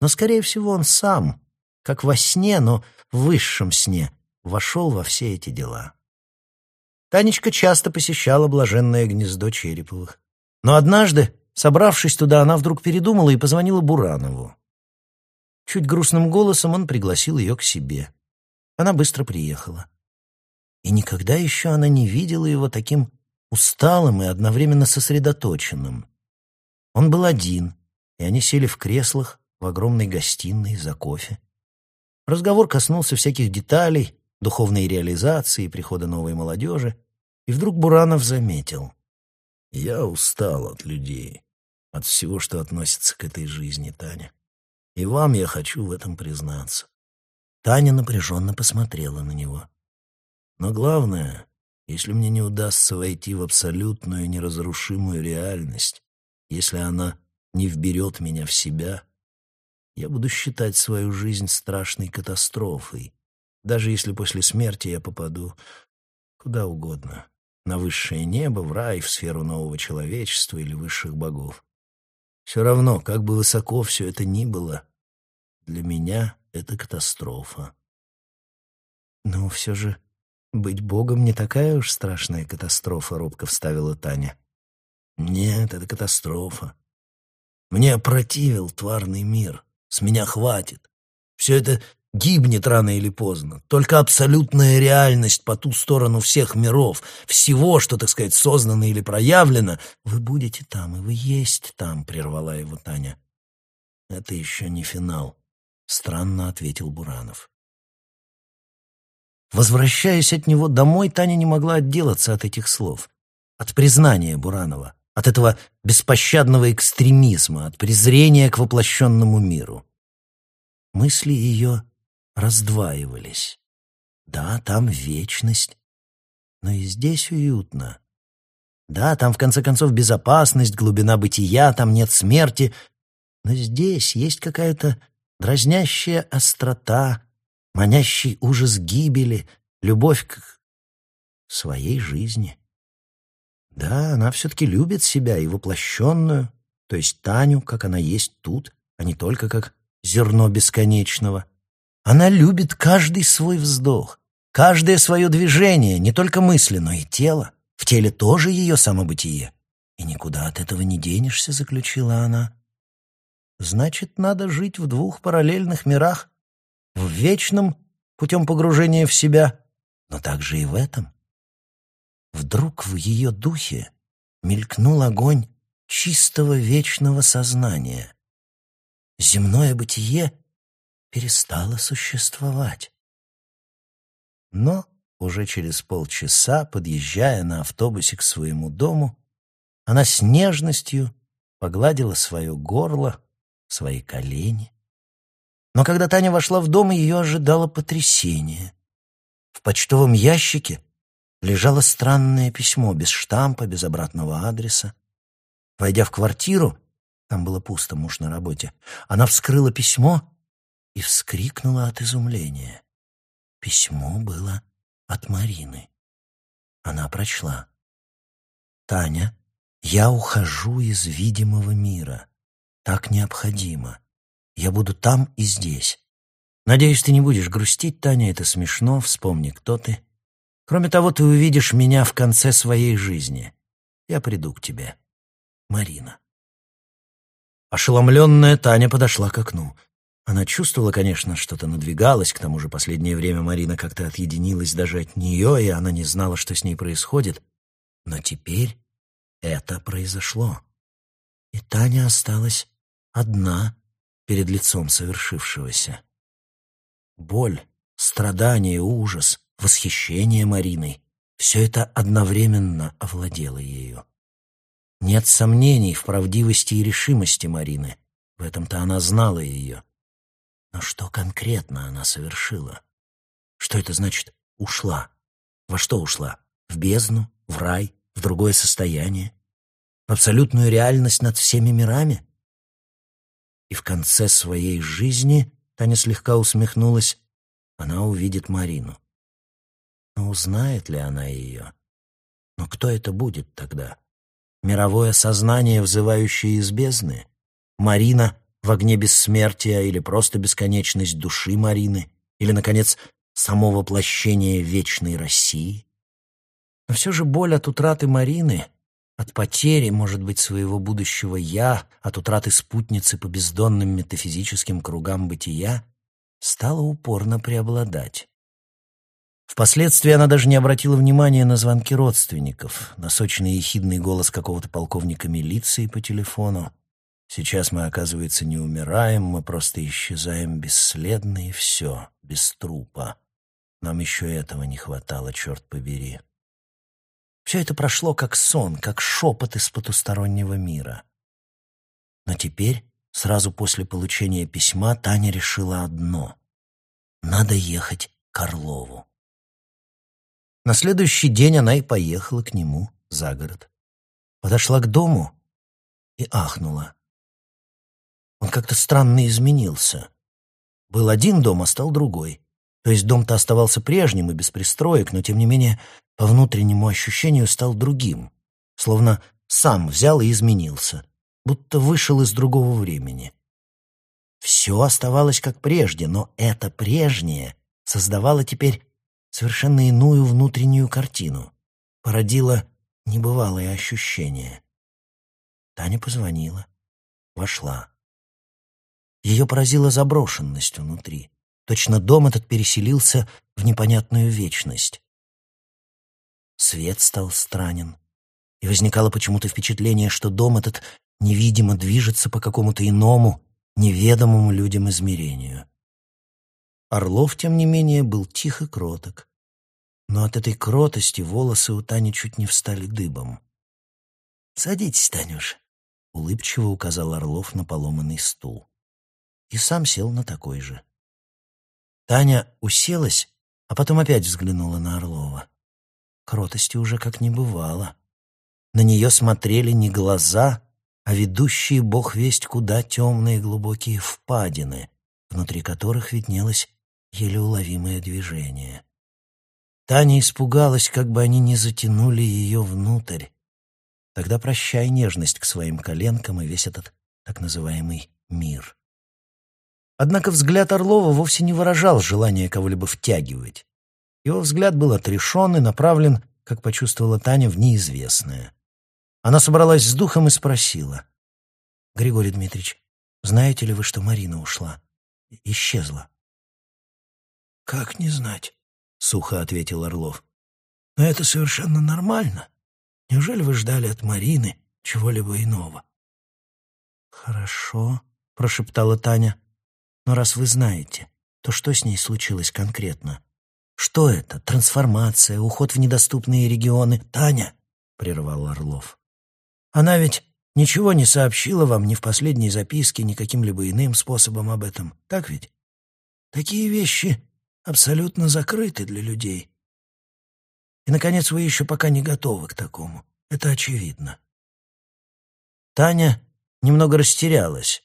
Но, скорее всего, он сам, как во сне, но в высшем сне, вошел во все эти дела. Танечка часто посещала блаженное гнездо Череповых. Но однажды, собравшись туда, она вдруг передумала и позвонила Буранову. Чуть грустным голосом он пригласил ее к себе. Она быстро приехала. И никогда еще она не видела его таким усталым и одновременно сосредоточенным. Он был один, и они сели в креслах в огромной гостиной за кофе. Разговор коснулся всяких деталей, духовной реализации, прихода новой молодежи, и вдруг Буранов заметил. «Я устал от людей, от всего, что относится к этой жизни, Таня. И вам я хочу в этом признаться». Таня напряженно посмотрела на него. «Но главное, если мне не удастся войти в абсолютную неразрушимую реальность, если она не вберет меня в себя, я буду считать свою жизнь страшной катастрофой, даже если после смерти я попаду куда угодно, на высшее небо, в рай, в сферу нового человечества или высших богов. Все равно, как бы высоко все это ни было, для меня это катастрофа. Но все же быть богом не такая уж страшная катастрофа, робко вставила Таня. Нет, это катастрофа. Мне опротивил тварный мир. С меня хватит. Все это гибнет рано или поздно. Только абсолютная реальность по ту сторону всех миров, всего, что, так сказать, создано или проявлено, вы будете там, и вы есть там, — прервала его Таня. Это еще не финал, — странно ответил Буранов. Возвращаясь от него домой, Таня не могла отделаться от этих слов, от признания Буранова от этого беспощадного экстремизма, от презрения к воплощенному миру. Мысли ее раздваивались. Да, там вечность, но и здесь уютно. Да, там в конце концов безопасность, глубина бытия, там нет смерти, но здесь есть какая-то дразнящая острота, манящий ужас гибели, любовь к своей жизни. Да, она все-таки любит себя и воплощенную, то есть Таню, как она есть тут, а не только как зерно бесконечного. Она любит каждый свой вздох, каждое свое движение, не только мысли, но и тело. В теле тоже ее самобытие. И никуда от этого не денешься, заключила она. Значит, надо жить в двух параллельных мирах, в вечном путем погружения в себя, но также и в этом. Вдруг в ее духе мелькнул огонь чистого вечного сознания. Земное бытие перестало существовать. Но уже через полчаса, подъезжая на автобусе к своему дому, она с нежностью погладила свое горло, свои колени. Но когда Таня вошла в дом, ее ожидало потрясение. В почтовом ящике лежало странное письмо без штампа, без обратного адреса. Войдя в квартиру, Там было пусто, муж на работе. Она вскрыла письмо и вскрикнула от изумления. Письмо было от Марины. Она прочла. «Таня, я ухожу из видимого мира. Так необходимо. Я буду там и здесь. Надеюсь, ты не будешь грустить, Таня, это смешно, вспомни, кто ты. Кроме того, ты увидишь меня в конце своей жизни. Я приду к тебе. Марина. Ошеломленная Таня подошла к окну. Она чувствовала, конечно, что-то надвигалось, к тому же последнее время Марина как-то отъединилась даже от нее, и она не знала, что с ней происходит. Но теперь это произошло. И Таня осталась одна перед лицом совершившегося. Боль, страдание, ужас, восхищение Мариной — все это одновременно овладело ею. Нет сомнений в правдивости и решимости Марины. В этом-то она знала ее. Но что конкретно она совершила? Что это значит «ушла»? Во что ушла? В бездну? В рай? В другое состояние? В абсолютную реальность над всеми мирами? И в конце своей жизни Таня слегка усмехнулась. Она увидит Марину. Но узнает ли она ее? Но кто это будет тогда? Мировое сознание, взывающее из бездны? Марина в огне бессмертия или просто бесконечность души Марины? Или, наконец, само воплощение вечной России? Но все же боль от утраты Марины, от потери, может быть, своего будущего «я», от утраты спутницы по бездонным метафизическим кругам бытия, стала упорно преобладать. Впоследствии она даже не обратила внимания на звонки родственников, на сочный ехидный голос какого-то полковника милиции по телефону. Сейчас мы, оказывается, не умираем, мы просто исчезаем бесследно и все, без трупа. Нам еще этого не хватало, черт побери. Все это прошло как сон, как шепот из потустороннего мира. Но теперь, сразу после получения письма, Таня решила одно — надо ехать к Орлову. На следующий день она и поехала к нему за город. Подошла к дому и ахнула. Он как-то странно изменился. Был один дом, а стал другой. То есть дом-то оставался прежним и без пристроек, но тем не менее по внутреннему ощущению стал другим, словно сам взял и изменился, будто вышел из другого времени. Все оставалось как прежде, но это прежнее создавало теперь совершенно иную внутреннюю картину, породило небывалое ощущение. Таня позвонила, вошла. Ее поразила заброшенность внутри. Точно дом этот переселился в непонятную вечность. Свет стал странен, и возникало почему-то впечатление, что дом этот невидимо движется по какому-то иному, неведомому людям измерению. Орлов, тем не менее, был тих и кроток. Но от этой кротости волосы у Тани чуть не встали дыбом. «Садитесь, Танюш», — улыбчиво указал Орлов на поломанный стул. И сам сел на такой же. Таня уселась, а потом опять взглянула на Орлова. Кротости уже как не бывало. На нее смотрели не глаза, а ведущие бог весть куда темные глубокие впадины, внутри которых виднелось еле уловимое движение. Таня испугалась, как бы они не затянули ее внутрь. Тогда прощай нежность к своим коленкам и весь этот так называемый мир. Однако взгляд Орлова вовсе не выражал желания кого-либо втягивать. Его взгляд был отрешен и направлен, как почувствовала Таня, в неизвестное. Она собралась с духом и спросила. «Григорий Дмитриевич, знаете ли вы, что Марина ушла? Исчезла?» «Как не знать?» — сухо ответил Орлов. «Но это совершенно нормально. Неужели вы ждали от Марины чего-либо иного?» «Хорошо», — прошептала Таня. Но раз вы знаете, то что с ней случилось конкретно? Что это? Трансформация, уход в недоступные регионы? Таня, — прервал Орлов. Она ведь ничего не сообщила вам ни в последней записке, ни каким-либо иным способом об этом. Так ведь? Такие вещи абсолютно закрыты для людей. И, наконец, вы еще пока не готовы к такому. Это очевидно. Таня немного растерялась.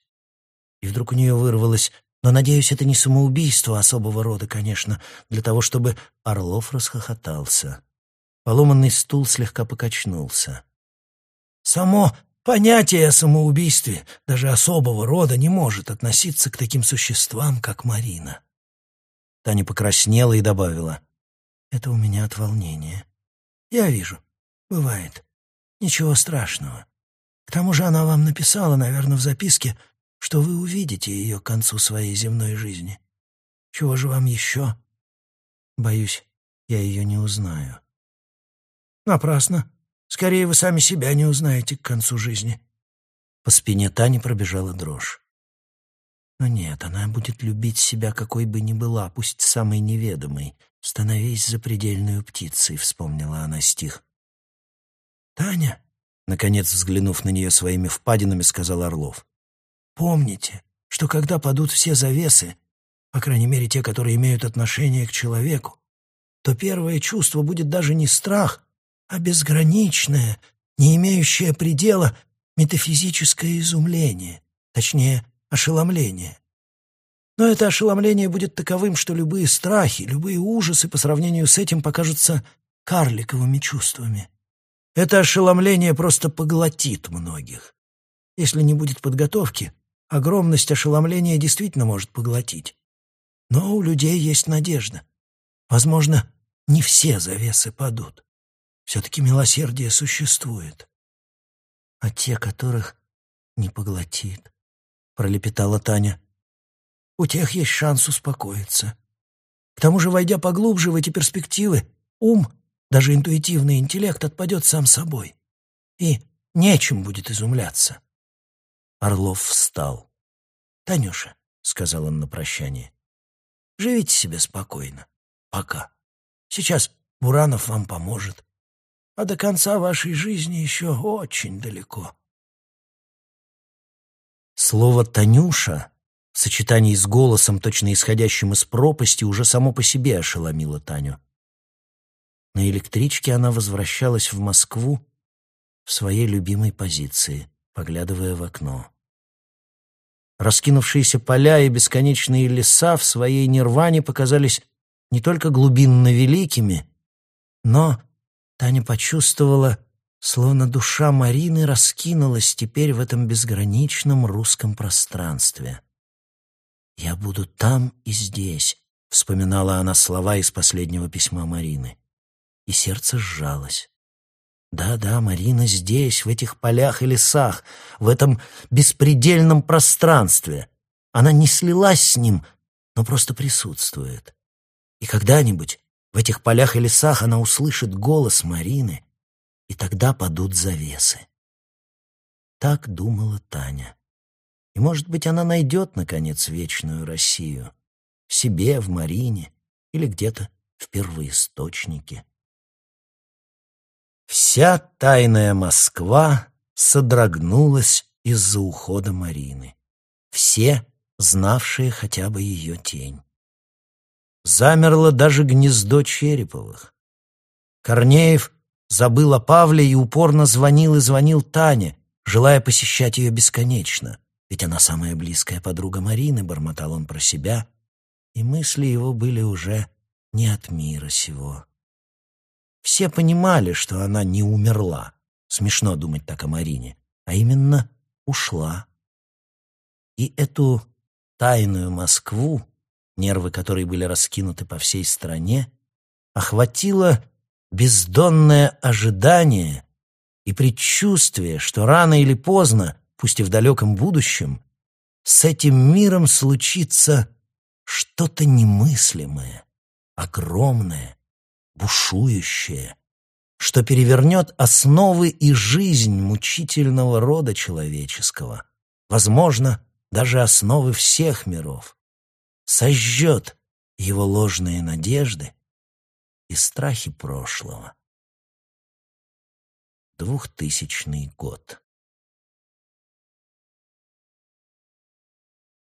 И вдруг у нее вырвалось «Но, надеюсь, это не самоубийство особого рода, конечно, для того, чтобы...» Орлов расхохотался. Поломанный стул слегка покачнулся. «Само понятие о самоубийстве, даже особого рода, не может относиться к таким существам, как Марина». Таня покраснела и добавила. «Это у меня от волнения. Я вижу. Бывает. Ничего страшного. К тому же она вам написала, наверное, в записке, что вы увидите ее к концу своей земной жизни. Чего же вам еще? Боюсь, я ее не узнаю. Напрасно. Скорее, вы сами себя не узнаете к концу жизни. По спине Тани пробежала дрожь. Но нет, она будет любить себя, какой бы ни была, пусть самой неведомой. «Становись запредельную птицей», — вспомнила она стих. «Таня», — наконец взглянув на нее своими впадинами, сказал Орлов, «помните, что когда падут все завесы, по крайней мере те, которые имеют отношение к человеку, то первое чувство будет даже не страх, а безграничное, не имеющее предела метафизическое изумление, точнее, ошеломление. Но это ошеломление будет таковым, что любые страхи, любые ужасы по сравнению с этим покажутся карликовыми чувствами. Это ошеломление просто поглотит многих. Если не будет подготовки, огромность ошеломления действительно может поглотить. Но у людей есть надежда. Возможно, не все завесы падут. Все-таки милосердие существует. А те, которых не поглотит, пролепетала Таня. У тех есть шанс успокоиться. К тому же, войдя поглубже в эти перспективы, ум, даже интуитивный интеллект отпадет сам собой. И нечем будет изумляться. Орлов встал. «Танюша», — сказал он на прощание, — «живите себе спокойно. Пока. Сейчас Буранов вам поможет. А до конца вашей жизни еще очень далеко». Слово «Танюша» в сочетании с голосом, точно исходящим из пропасти, уже само по себе ошеломило Таню. На электричке она возвращалась в Москву в своей любимой позиции, поглядывая в окно. Раскинувшиеся поля и бесконечные леса в своей нирване показались не только глубинно великими, но Таня почувствовала, Словно душа Марины раскинулась теперь в этом безграничном русском пространстве. «Я буду там и здесь», — вспоминала она слова из последнего письма Марины. И сердце сжалось. Да-да, Марина здесь, в этих полях и лесах, в этом беспредельном пространстве. Она не слилась с ним, но просто присутствует. И когда-нибудь в этих полях и лесах она услышит голос Марины — и тогда падут завесы. Так думала Таня. И, может быть, она найдет, наконец, вечную Россию. В себе, в Марине или где-то в первоисточнике. Вся тайная Москва содрогнулась из-за ухода Марины. Все, знавшие хотя бы ее тень. Замерло даже гнездо Череповых. Корнеев Забыл о Павле и упорно звонил и звонил Тане, желая посещать ее бесконечно. Ведь она самая близкая подруга Марины, бормотал он про себя, и мысли его были уже не от мира сего. Все понимали, что она не умерла, смешно думать так о Марине, а именно ушла. И эту тайную Москву, нервы которой были раскинуты по всей стране, охватило бездонное ожидание и предчувствие, что рано или поздно, пусть и в далеком будущем, с этим миром случится что-то немыслимое, огромное, бушующее, что перевернет основы и жизнь мучительного рода человеческого, возможно, даже основы всех миров, сожжет его ложные надежды и страхи прошлого. Двухтысячный год.